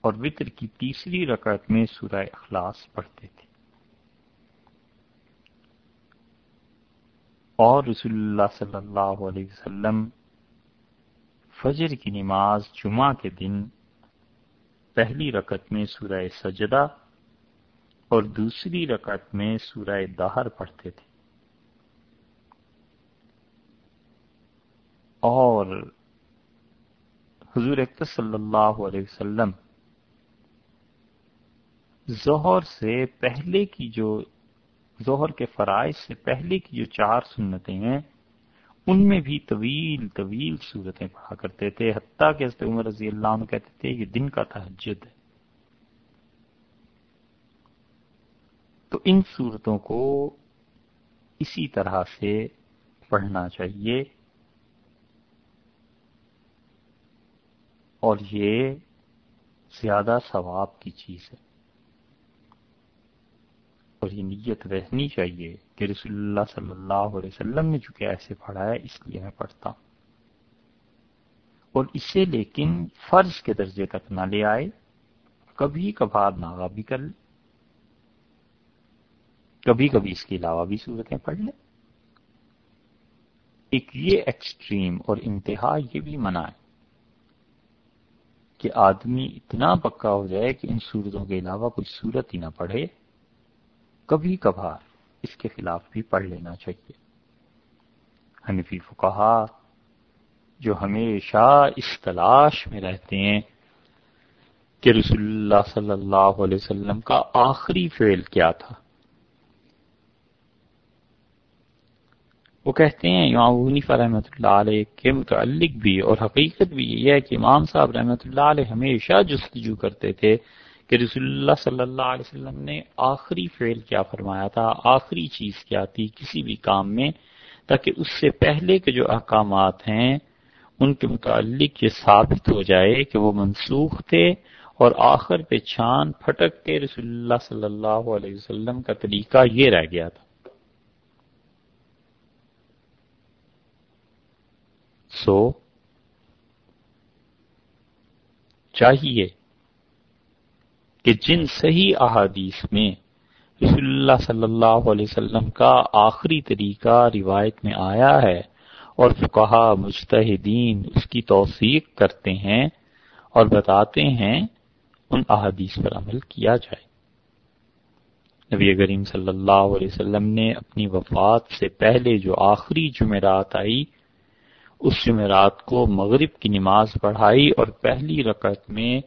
اور وطر کی تیسری رکعت میں سورہ اخلاص پڑھتے تھے۔ اور رسول اللہ صلی اللہ علیہ وسلم فجر کی نماز جمعہ کے دن پہلی رکعت میں سورہ سجدہ اور دوسری رکعت میں سورہ دہر پڑھتے تھے۔ اور حضور اکتر صلی اللہ علیہ وسلم ظہر سے پہلے کی جو ظہر کے فرائض سے پہلے کی جو چار سنتیں ہیں، ان میں بھی طویل طویل صورتیں پڑھا کرتے تھے، حتیٰ کہ حضرت عمر رضی اللہ عنہ کہتے تھے، یہ دن کا تحجد ہے۔ تو ان صورتوں کو اسی طرح سے پڑھنا چاہیے۔ اور یہ زیادہ ثواب کی چیز ہے۔ اور یہ نیت رہنی چاہیے کہ رسول اللہ صلی اللہ علیہ وسلم نے چونکہ ایسے پڑھا ہے، اس لیے میں پڑھتا ہوں۔ اور اسے لیکن فرض کے درجے تک نہ لے آئے، کبھی کبھار ناغا بھی کر لے۔ کبھی کبھی اس کے علاوہ بھی صورتیں پڑھ لیں ایک یہ ایکسٹریم اور انتہا یہ بھی منع ہے۔ کہ آدمی اتنا پکا ہو جائے کہ ان صورتوں کے علاوہ کوئی صورت ہی نہ پڑھے، کبھی کبھار اس کے خلاف بھی پڑھ لینا چاہیے۔ حنفی فکہ جو ہمیشہ اس تلاش میں رہتے ہیں کہ رسول اللہ صلی اللہ علیہ وسلم کا آخری فعل کیا تھا۔ وہ کہتے ہیں، امام حنیفہ رحمۃ اللہ علیہ کے متعلق بھی اور حقیقت بھی یہ ہے کہ امام صاحب رحمۃ اللہ علیہ ہمیشہ جستجو کرتے تھے کہ رسول اللہ صلی اللہ علیہ وسلم نے آخری فعل کیا فرمایا تھا، آخری چیز کیا تھی کسی بھی کام میں، تاکہ اس سے پہلے کے جو احکامات ہیں ان کے متعلق یہ ثابت ہو جائے کہ وہ منسوخ تھے اور آخر پہ چھان پھٹک کے رسول اللہ صلی اللہ علیہ وسلم کا طریقہ یہ رہ گیا تھا۔ سو چاہیے کہ جن صحیح احادیث میں رسول اللہ صلی اللہ علیہ وسلم کا آخری طریقہ روایت میں آیا ہے اور فقہا مجتہدین اس کی توثیق کرتے ہیں اور بتاتے ہیں ان احادیث پر عمل کیا جائے۔ نبی کریم صلی اللہ علیہ وسلم نے اپنی وفات سے پہلے جو آخری جمعرات آئی اس جمعرات کو مغرب کی نماز پڑھائی اور پہلی رکعت میں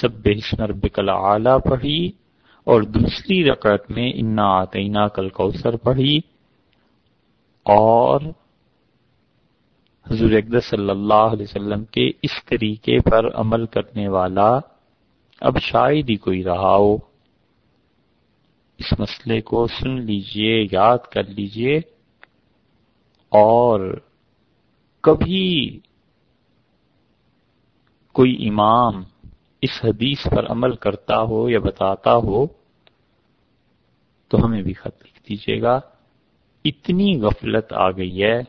سب ربک العلیٰ پڑھی اور دوسری رکعت میں انا آتینا کل کوثر پڑھی اور حضور اقدس صلی اللہ علیہ وسلم کے اس طریقے پر عمل کرنے والا اب شاید ہی کوئی رہا ہو۔ اس مسئلے کو سن لیجیے، یاد کر لیجیے اور کبھی کوئی امام اس حدیث پر عمل کرتا ہو یا بتاتا ہو تو ہمیں بھی خط لکھ دیجیے گا، اتنی غفلت آ گئی ہے،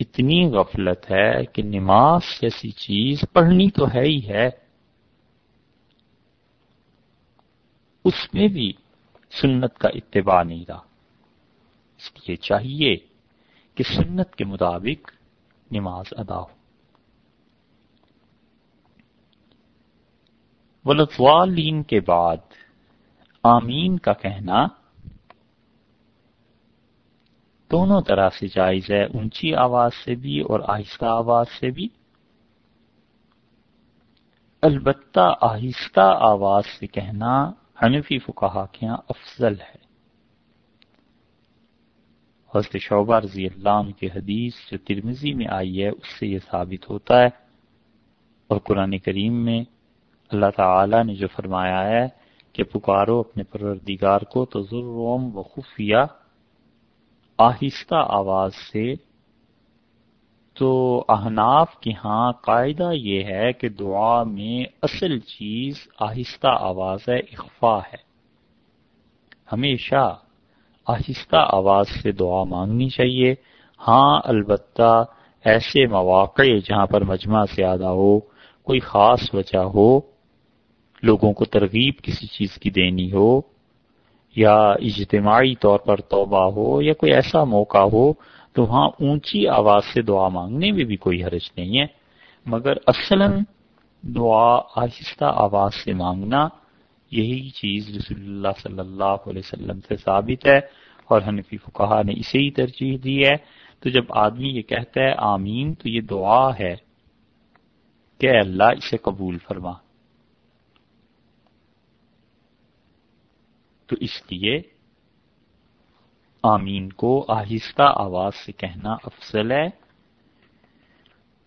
اتنی غفلت ہے کہ نماز جیسی چیز پڑھنی تو ہے ہی ہے۔ اس میں بھی سنت کا اتباع نہیں رہا۔ اس لیے چاہیے کہ سنت کے مطابق نماز ادا ہو۔ ولطوالین کے بعد آمین کا کہنا دونوں طرح سے جائز ہے، اونچی آواز سے بھی اور آہستہ آواز سے بھی۔ البتہ آہستہ آواز سے کہنا حنفی فکہ کے یہاں افضل ہے۔ حضرت شعبہ رضی اللہ عنہ کی حدیث جو ترمزی میں آئی ہے، اس سے یہ ثابت ہوتا ہے اور قرآن کریم میں اللہ تعالی نے جو فرمایا ہے کہ پکارو اپنے پروردگار کو تو و خفیہ آہستہ آواز سے۔ تو احناف کے ہاں قاعدہ یہ ہے کہ دعا میں اصل چیز آہستہ آواز ہے اخفا ہے۔ ہمیشہ آہستہ آواز سے دعا مانگنی چاہیے۔ ہاں البتہ ایسے مواقع جہاں پر مجمع زیادہ ہو، کوئی خاص وجہ ہو، لوگوں کو ترغیب کسی چیز کی دینی ہو، یا اجتماعی طور پر توبہ ہو، یا کوئی ایسا موقع ہو، تو وہاں اونچی آواز سے دعا مانگنے میں بھی کوئی حرج نہیں ہے۔ مگر اصلا دعا آہستہ آواز سے مانگنا یہی چیز رسول اللہ صلی اللہ علیہ وسلم سے ثابت ہے اور حنفی فکہ نے اسے ہی ترجیح دی ہے۔ تو جب آدمی یہ کہتا ہے آمین تو یہ دعا ہے کہ اللہ اسے قبول فرما۔ تو اس لیے آمین کو آہستہ آواز سے کہنا افضل ہے۔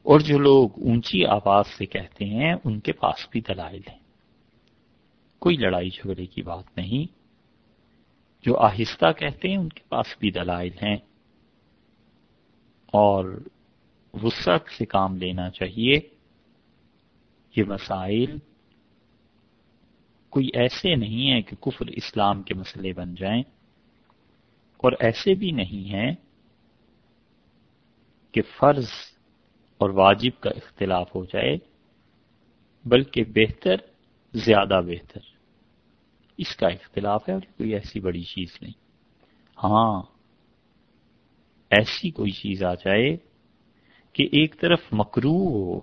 اور جو لوگ اونچی آواز سے کہتے ہیں ان کے پاس بھی دلائل ہیں۔ کوئی لڑائی جھگڑے کی بات نہیں۔ جو آہستہ کہتے ہیں ان کے پاس بھی دلائل ہیں۔ اور وسعت سے کام لینا چاہیے۔ یہ مسائل کوئی ایسے نہیں ہے کہ کفر اسلام کے مسئلے بن جائیں۔ اور ایسے بھی نہیں ہیں کہ فرض اور واجب کا اختلاف ہو جائے، بلکہ بہتر زیادہ بہتر۔ اس کا اختلاف ہے اور کوئی ایسی بڑی چیز نہیں۔ ہاں ایسی کوئی چیز آ جائے کہ ایک طرف مکرو ہو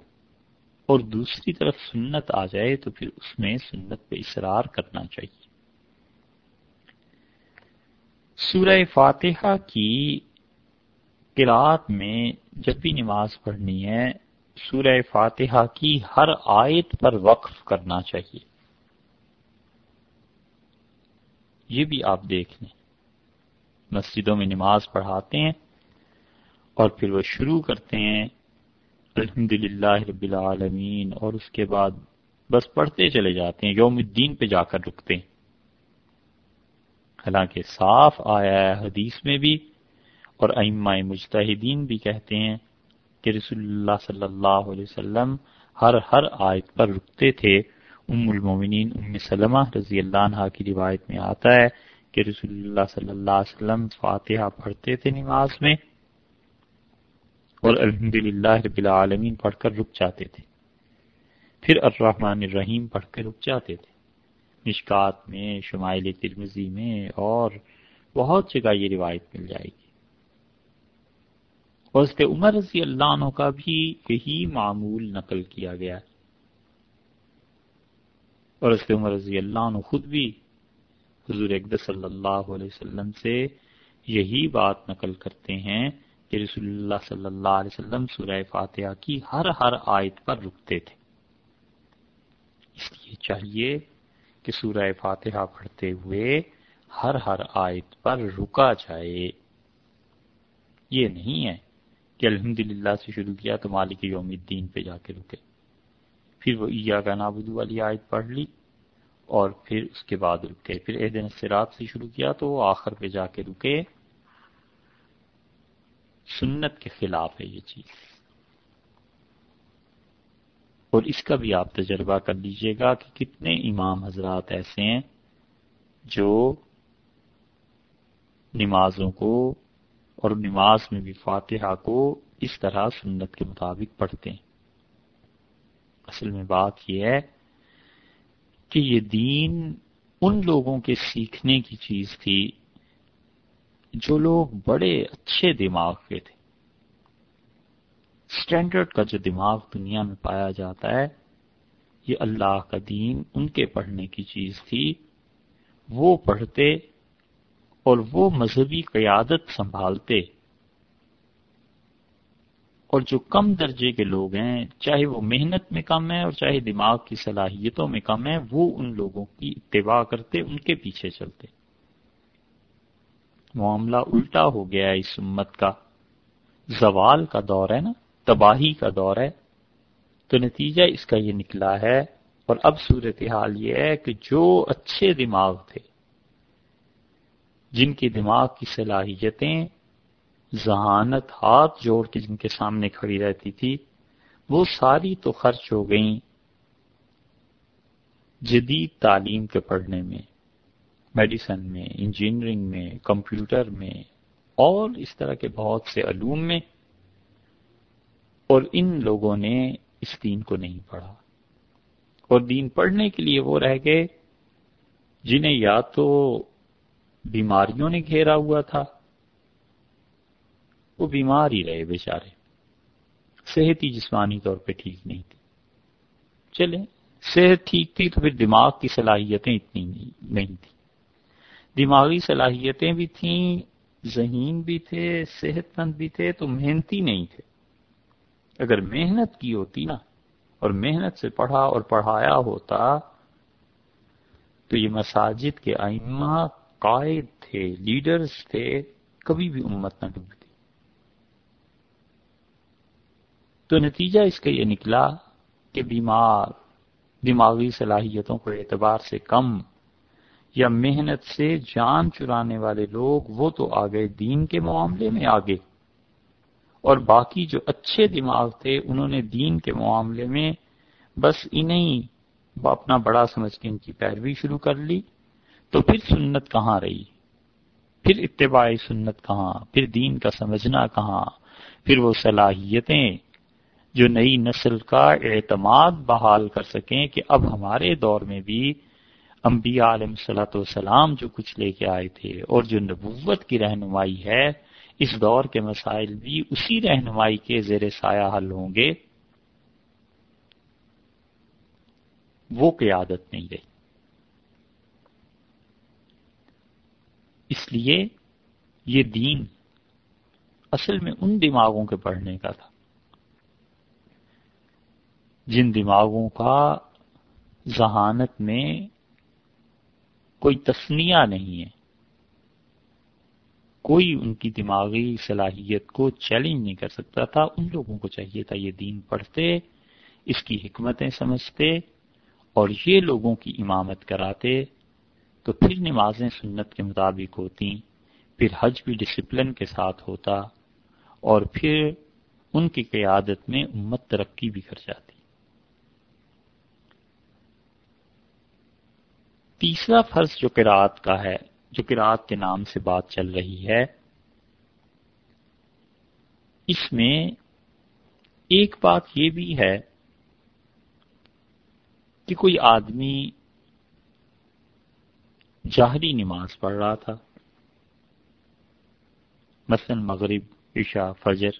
اور دوسری طرف سنت آ جائے تو پھر اس میں سنت پہ اصرار کرنا چاہیے۔ سورہ فاتحہ کی قرآت میں جب بھی نماز پڑھنی ہے سورہ فاتحہ کی ہر آیت پر وقف کرنا چاہیے۔ یہ بھی آپ دیکھ لیں۔ مسجدوں میں نماز پڑھاتے ہیں اور پھر وہ شروع کرتے ہیں الحمد رب العالمین، اور اس کے بعد بس پڑھتے چلے جاتے ہیں، یوم الدین پہ جا کر رکتے ہیں۔ حالانکہ صاف آیا ہے حدیث میں بھی، اور ائمہ مجتہدین بھی کہتے ہیں کہ رسول اللہ صلی اللہ علیہ وسلم ہر ہر آیت پر رکتے تھے۔ ام المومنین، ام سلمہ رضی اللہ عنہ کی روایت میں آتا ہے کہ رسول اللہ صلی اللہ علیہ وسلم فاتحہ پڑھتے تھے نماز میں اور الحمد رب العالمین پڑھ کر رک جاتے تھے۔ پھر الرحمن الرحیم پڑھ کر رک جاتے تھے۔ مشکات میں، شمائل ترمزی میں اور بہت جگہ یہ روایت مل جائے گی۔ اور اس کے عمر رضی اللہ عنہ کا بھی یہی معمول نقل کیا گیا ہے۔ اور اس کے عمر رضی اللہ عنہ خود بھی حضور اقدس صلی اللہ علیہ وسلم سے یہی بات نقل کرتے ہیں کہ رسول اللہ صلی اللہ علیہ وسلم سورہ فاتحہ کی ہر ہر آیت پر رکتے تھے۔ اس لیے چاہیے کہ سورہ فاتحہ پڑھتے ہوئے ہر ہر آیت پر رکا جائے۔ یہ نہیں ہے کہ الحمد سے شروع کیا تو مالک یوم الدین پہ جا کے رکے۔ پھر وہ عیا کا نابدو والی آیت پڑھ لی اور پھر اس کے بعد رکے۔ پھر اے دن سرات سے شروع کیا تو وہ آخر پہ جا کے رکے۔ سنت کے خلاف ہے یہ چیز۔ اور اس کا بھی آپ تجربہ کر لیجیے گا کہ کتنے امام حضرات ایسے ہیں جو نمازوں کو اور نماز میں بھی فاتحہ کو اس طرح سنت کے مطابق پڑھتے ہیں۔ اصل میں بات یہ ہے کہ یہ دین ان لوگوں کے سیکھنے کی چیز تھی جو لوگ بڑے اچھے دماغ کے تھے۔ اسٹینڈرڈ کا جو دماغ دنیا میں پایا جاتا ہے، یہ اللہ کا دین ان کے پڑھنے کی چیز تھی۔ وہ پڑھتے اور وہ مذہبی قیادت سنبھالتے۔ اور جو کم درجے کے لوگ ہیں، چاہے وہ محنت میں کم ہے اور چاہے دماغ کی صلاحیتوں میں کم ہے وہ ان لوگوں کی اتباع کرتے، ان کے پیچھے چلتے۔ معاملہ الٹا ہو گیا ہے اس امت کا۔ زوال کا دور ہے نا، تباہی کا دور ہے۔ تو نتیجہ اس کا یہ نکلا ہے، اور اب صورتحال یہ ہے کہ جو اچھے دماغ تھے جن کی دماغ کی صلاحیتیں ذہانت ہاتھ جوڑ کے جن کے سامنے کھڑی رہتی تھی، وہ ساری تو خرچ ہو گئیں جدید تعلیم کے پڑھنے میں، میڈیسن میں، انجینئرنگ میں، کمپیوٹر میں، اور اس طرح کے بہت سے علوم میں، اور ان لوگوں نے اس دین کو نہیں پڑھا۔ اور دین پڑھنے کے لیے وہ رہ گئے، جنہیں یا تو بیماریوں نے گھیرا ہوا تھا۔ وہ بیمار ہی رہے بیچارے۔ صحت ہی جسمانی طور پہ ٹھیک نہیں تھی۔ چلے صحت ٹھیک تھی تو پھر دماغ کی صلاحیتیں اتنی نہیں تھی۔ دماغی صلاحیتیں بھی تھیں، ذہین بھی تھے، صحت مند بھی تھے، تو محنتی نہیں تھے۔ اگر محنت کی ہوتی نا، اور محنت سے پڑھا اور پڑھایا ہوتا، تو یہ مساجد کے آئمہ قائد تھے، لیڈرز تھے، کبھی بھی امت نہ ڈوبتی تو نتیجہ اس کا یہ نکلا کہ بیمار، دماغی صلاحیتوں کو اعتبار سے کم یا محنت سے جان چرانے والے لوگ، وہ تو آگے دین کے معاملے میں آگے۔ اور باقی جو اچھے دماغ تھے، انہوں نے دین کے معاملے میں بس انہیں اپنا بڑا سمجھ کے ان کی پیروی شروع کر لی۔ تو پھر سنت کہاں رہی؟ پھر اتباع سنت کہاں؟ پھر دین کا سمجھنا کہاں؟ پھر وہ صلاحیتیں جو نئی نسل کا اعتماد بحال کر سکیں کہ اب ہمارے دور میں بھی انبیاء علیہ صلاحت والسلام جو کچھ لے کے آئے تھے اور جو نبوت کی رہنمائی ہے، اس دور کے مسائل بھی اسی رہنمائی کے زیر سایہ حل ہوں گے۔ وہ قیادت نہیں رہی۔ اس لیے یہ دین اصل میں ان دماغوں کے پڑھنے کا تھا۔ جن دماغوں کا ذہانت میں کوئی تسنیہ نہیں ہے، کوئی ان کی دماغی صلاحیت کو چیلنج نہیں کر سکتا تھا۔ ان لوگوں کو چاہیے تھا یہ دین پڑھتے، اس کی حکمتیں سمجھتے اور یہ لوگوں کی امامت کراتے۔ تو پھر نمازیں سنت کے مطابق ہوتی پھر حج بھی ڈسپلن کے ساتھ ہوتا، اور پھر ان کی قیادت میں امت ترقی بھی کر جاتی۔ تیسرا فرض جو قرآت کا ہے، جو قرآت کے نام سے بات چل رہی ہے، اس میں ایک بات یہ بھی ہے کہ کوئی آدمی جاہری نماز پڑھ رہا تھا۔ مثلا مغرب، عشاء، فجر۔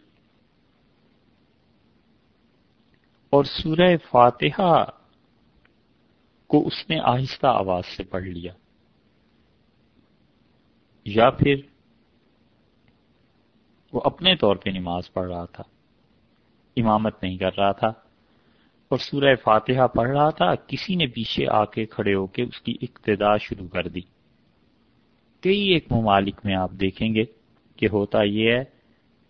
اور سورہ فاتحہ کو اس نے آہستہ آواز سے پڑھ لیا۔ یا پھر وہ اپنے طور پہ نماز پڑھ رہا تھا۔ امامت نہیں کر رہا تھا۔ اور سورہ فاتحہ پڑھ رہا تھا، کسی نے پیچھے آ کے کھڑے ہو کے اس کی اقتدا شروع کر دی۔ کئی ایک ممالک میں آپ دیکھیں گے کہ ہوتا یہ ہے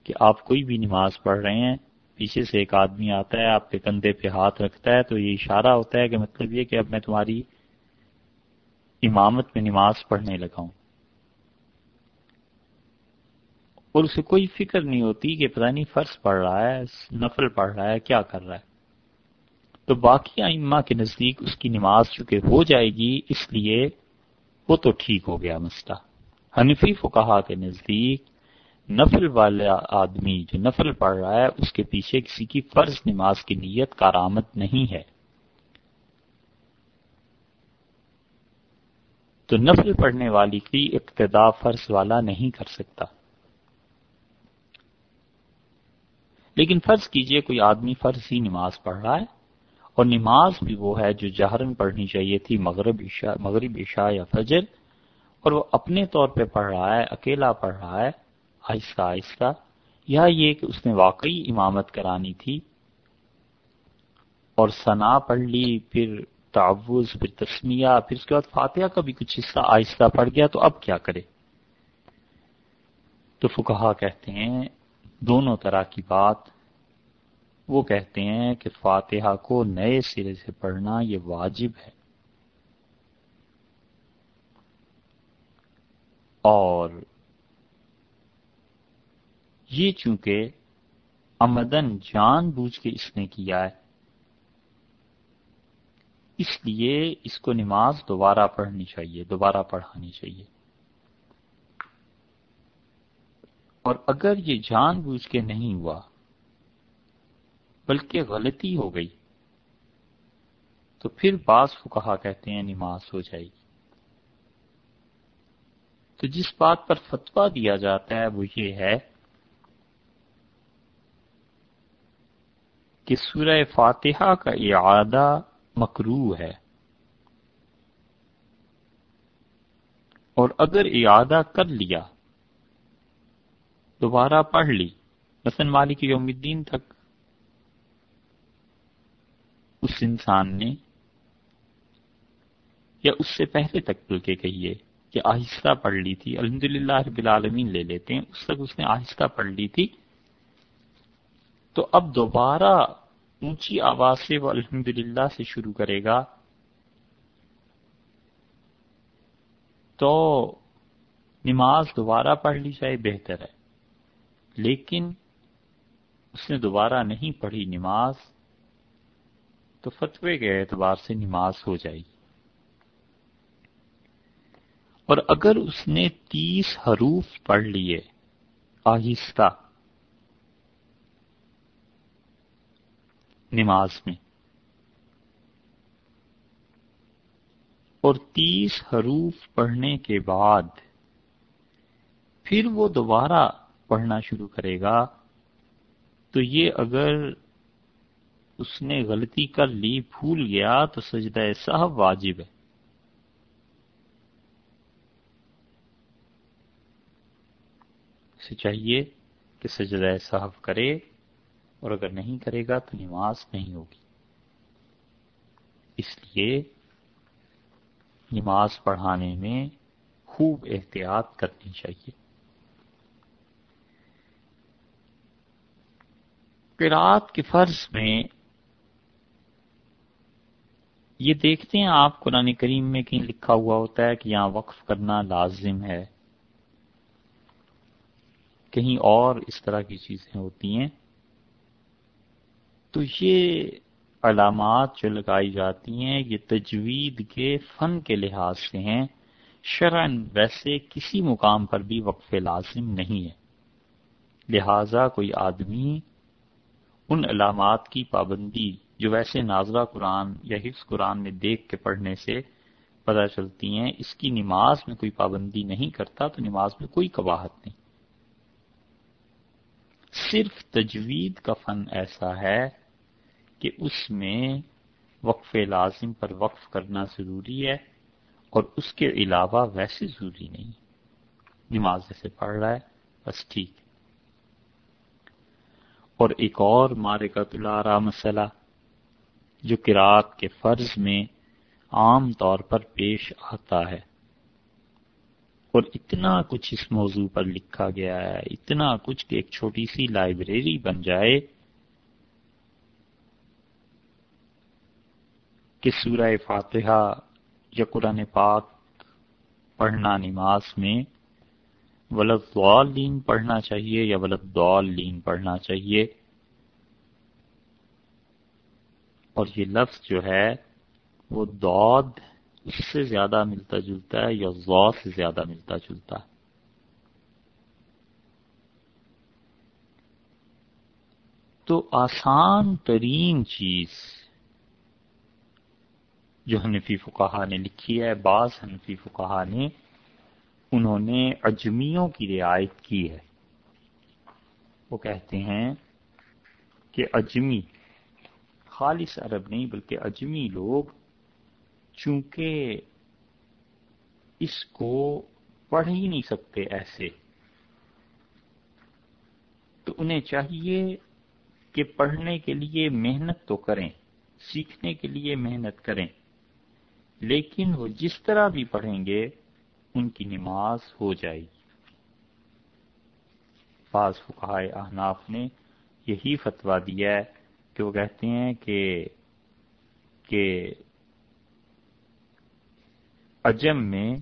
کہ آپ کوئی بھی نماز پڑھ رہے ہیں، پیچھے سے ایک آدمی آتا ہے، آپ کے کندھے پہ ہاتھ رکھتا ہے، تو یہ اشارہ ہوتا ہے کہ مطلب یہ کہ اب میں تمہاری امامت میں نماز پڑھنے لگا ہوں۔ اور اسے کوئی فکر نہیں ہوتی کہ پتہ نہیں فرض پڑھ رہا ہے، نفل پڑھ رہا ہے، کیا کر رہا ہے۔ تو باقی ائمہ کے نزدیک اس کی نماز چونکہ ہو جائے گی، اس لیے وہ تو ٹھیک ہو گیا مسئلہ۔ حنفی فقہا کے نزدیک نفل والا آدمی جو نفل پڑھ رہا ہے، اس کے پیچھے کسی کی فرض نماز کی نیت کارآمد نہیں ہے۔ تو نفل پڑھنے والی کی ابتدا فرض والا نہیں کر سکتا۔ لیکن فرض کیجیے، کوئی آدمی فرض ہی نماز پڑھ رہا ہے۔ اور نماز بھی وہ ہے جو جہرن پڑھنی چاہیے تھی، مغرب عشاء مغرب عشاء یا فجر، اور وہ اپنے طور پہ پڑھ رہا ہے، اکیلا پڑھ رہا ہے، آہستہ آہستہ۔ یا یہ کہ اس نے واقعی امامت کرانی تھی اور ثنا پڑھ لی، پھر تعوض پھر تسمیہ، پھر اس کے بعد فاتحہ کا بھی کچھ حصہ آہستہ پڑھ گیا، تو اب کیا کرے؟ تو فکہ کہتے ہیں، دونوں طرح کی بات وہ کہتے ہیں کہ فاتحہ کو نئے سرے سے پڑھنا یہ واجب ہے۔ اور یہ چونکہ امدن جان بوجھ کے اس نے کیا ہے، اس لیے اس کو نماز دوبارہ پڑھنی چاہیے، دوبارہ پڑھانی چاہیے۔ اور اگر یہ جان بوجھ کے نہیں ہوا بلکہ غلطی ہو گئی۔ تو پھر بعض کہا کہتے ہیں یعنی نماز ہو جائے گی۔ تو جس بات پر فتوا دیا جاتا ہے وہ یہ ہے کہ سورہ فاتحہ کا اعادہ مکرو ہے۔ اور اگر اعادہ کر لیا، دوبارہ پڑھ لی، مثلا مالک یوم الدین تک اس انسان نے یا اس سے پہلے تک بلکہ کہیے کہ آہستہ پڑھ لی تھی الحمد للہ رب العالمین لے لیتے ہیں، اس تک اس نے آہستہ پڑھ لی تھی۔ تو اب دوبارہ اونچی آواز سے وہ الحمد سے شروع کرے گا۔ تو نماز دوبارہ پڑھ لی جائے بہتر ہے، لیکن اس نے دوبارہ نہیں پڑھی نماز۔ تو فتوے کے اعتبار سے نماز ہو جائے گی۔ اور اگر اس نے تیس حروف پڑھ لیے، آہستہ، نماز میں، اور تیس حروف پڑھنے کے بعد پھر وہ دوبارہ پڑھنا شروع کرے گا، تو یہ اگر اس نے غلطی کر لی بھول گیا تو سجدہ صاحب واجب ہے۔ اسے چاہیے کہ سجدہ صاحب کرے اور اگر نہیں کرے گا تو نماز نہیں ہوگی۔ اس لیے نماز پڑھانے میں خوب احتیاط کرنی چاہیے۔ قرآت کے فرض میں یہ دیکھتے ہیں آپ قرآن کریم میں کہیں لکھا ہوا ہوتا ہے کہ یہاں وقف کرنا لازم ہے۔ کہیں اور اس طرح کی چیزیں ہوتی ہیں۔ تو یہ علامات جو لگائی جاتی ہیں، یہ تجوید کے فن کے لحاظ سے ہیں۔ شرعن ویسے کسی مقام پر بھی وقف لازم نہیں ہے۔ لہذا کوئی آدمی ان علامات کی پابندی جو ویسے ناظرہ قرآن یا حفظ قرآن میں دیکھ کے پڑھنے سے پتہ چلتی ہیں، اس کی نماز میں کوئی پابندی نہیں کرتا، تو نماز میں کوئی قباحت نہیں۔ صرف تجوید کا فن ایسا ہے کہ اس میں وقف لازم پر وقف کرنا ضروری ہے اور اس کے علاوہ ویسے ضروری نہیں۔ نماز جیسے پڑھ رہا ہے، بس ٹھیک۔ اور ایک اور مارکت الارا مسئلہ جو کراط کے فرض میں عام طور پر پیش آتا ہے۔ اور اتنا کچھ اس موضوع پر لکھا گیا ہے، اتنا کچھ کہ ایک چھوٹی سی لائبریری بن جائے کہ سورہ فاتحہ یا قرآن پاک پڑھنا نماز میں ولد لین پڑھنا چاہیے یا ولد لین پڑھنا چاہیے۔ اور یہ لفظ جو ہے، وہ دود اس سے زیادہ ملتا جلتا ہے یا ضو سے زیادہ ملتا جلتا ہے۔ تو آسان ترین چیز جو حنفی فقہ نے لکھی ہے، بعض حنفی فقہ نے انہوں نے اجمیوں کی رعایت کی ہے۔ وہ کہتے ہیں کہ اجمی خالص عرب نہیں، بلکہ اجمی لوگ چونکہ اس کو پڑھ ہی نہیں سکتے ایسے۔ تو انہیں چاہیے کہ پڑھنے کے لیے محنت تو کریں، سیکھنے کے لیے محنت کریں، لیکن وہ جس طرح بھی پڑھیں گے، ان کی نماز ہو جائے گی۔ بعض فقائے احناف نے یہی فتویٰ دیا ہے کہ وہ کہتے ہیں کہ کہ اجم میں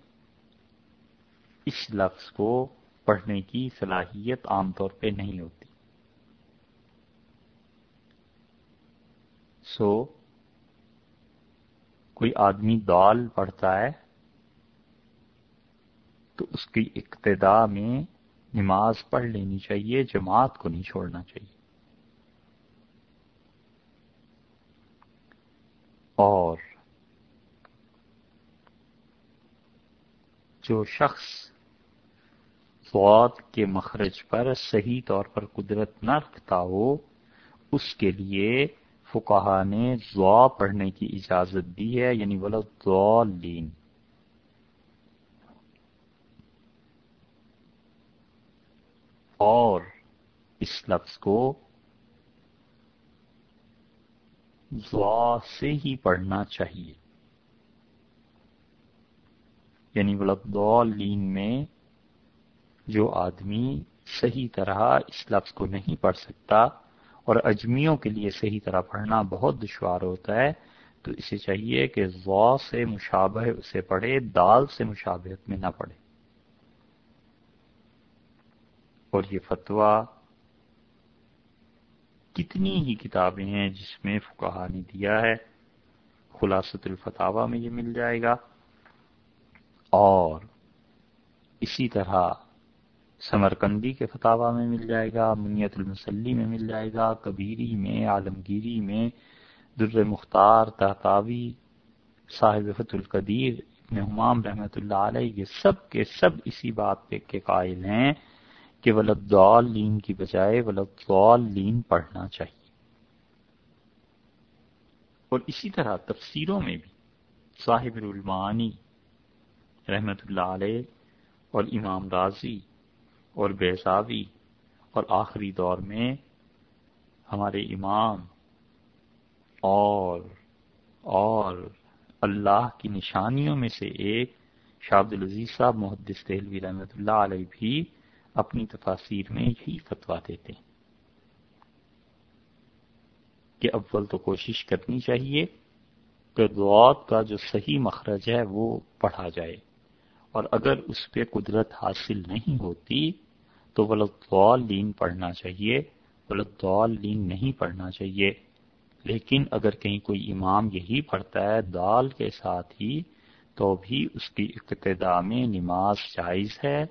اس لفظ کو پڑھنے کی صلاحیت عام طور پہ نہیں ہوتی۔ سو so, کوئی آدمی دال پڑھتا ہے تو اس کی ابتدا میں نماز پڑھ لینی چاہیے جماعت کو نہیں چھوڑنا چاہیے۔ اور جو شخص فوت کے مخرج پر صحیح طور پر قدرت نہ رکھتا ہو، اس کے لیے فکہ نے دعا پڑھنے کی اجازت دی ہے یعنی بولو ضالین اور اس لفظ کو دعا سے ہی پڑھنا چاہیے۔ یعنی ولدالین میں جو آدمی صحیح طرح اس لفظ کو نہیں پڑھ سکتا اور اجمیوں کے لیے صحیح طرح پڑھنا بہت دشوار ہوتا ہے، تو اسے چاہیے کہ ضو سے مشابہ اسے پڑھے، دال سے مشابہت میں نہ پڑھے۔ اور یہ فتویٰ کتنی ہی کتابیں ہیں جس میں فکہ نے دیا ہے۔ خلاصت الفتاوا میں یہ مل جائے گا۔ اور اسی طرح سمرکندی کے فتوا میں مل جائے گا، منیت المسلی میں مل جائے گا، کبیری میں، عالمگیری میں، در مختار تحتاوی صاحب فت القدیر، ابن حمام رحمۃ اللہ علیہ، یہ سب کے سب اسی بات پہ کے قائل ہیں۔ کہ ولدالین کی بجائے ولدالین پڑھنا چاہیے۔ اور اسی طرح تفسیروں میں بھی صاحب العلمانی رحمت اللہ علیہ اور امام رازی اور بیساوی اور آخری دور میں ہمارے امام اور اور اللہ کی نشانیوں میں سے ایک شاہد العزیز صاحب، محدث تہلوی رحمۃ اللہ علیہ بھی اپنی تفاصیر میں یہی فتوا دیتے ہیں کہ اول تو کوشش کرنی چاہیے کہ دعات کا جو صحیح مخرج ہے وہ پڑھا جائے اور اگر اس پہ قدرت حاصل نہیں ہوتی تو ولدعالین پڑھنا چاہیے ولدعالین نہیں پڑھنا چاہیے۔ لیکن اگر کہیں کوئی امام یہی پڑھتا ہے دال کے ساتھ ہی، تو بھی اس کی ابتدا میں نماز جائز ہے۔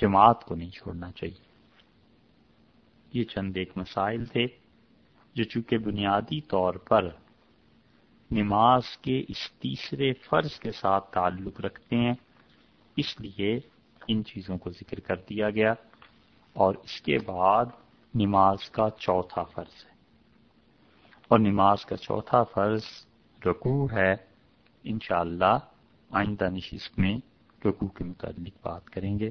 جماعت کو نہیں چھوڑنا چاہیے۔ یہ چند ایک مسائل تھے جو چونکہ بنیادی طور پر نماز کے اس تیسرے فرض کے ساتھ تعلق رکھتے ہیں، اس لیے ان چیزوں کو ذکر کر دیا گیا۔ اور اس کے بعد نماز کا چوتھا فرض ہے۔ اور نماز کا چوتھا فرض رکوع ہے۔ انشاءاللہ آئندہ نشست میں رکوع کے متعلق بات کریں گے۔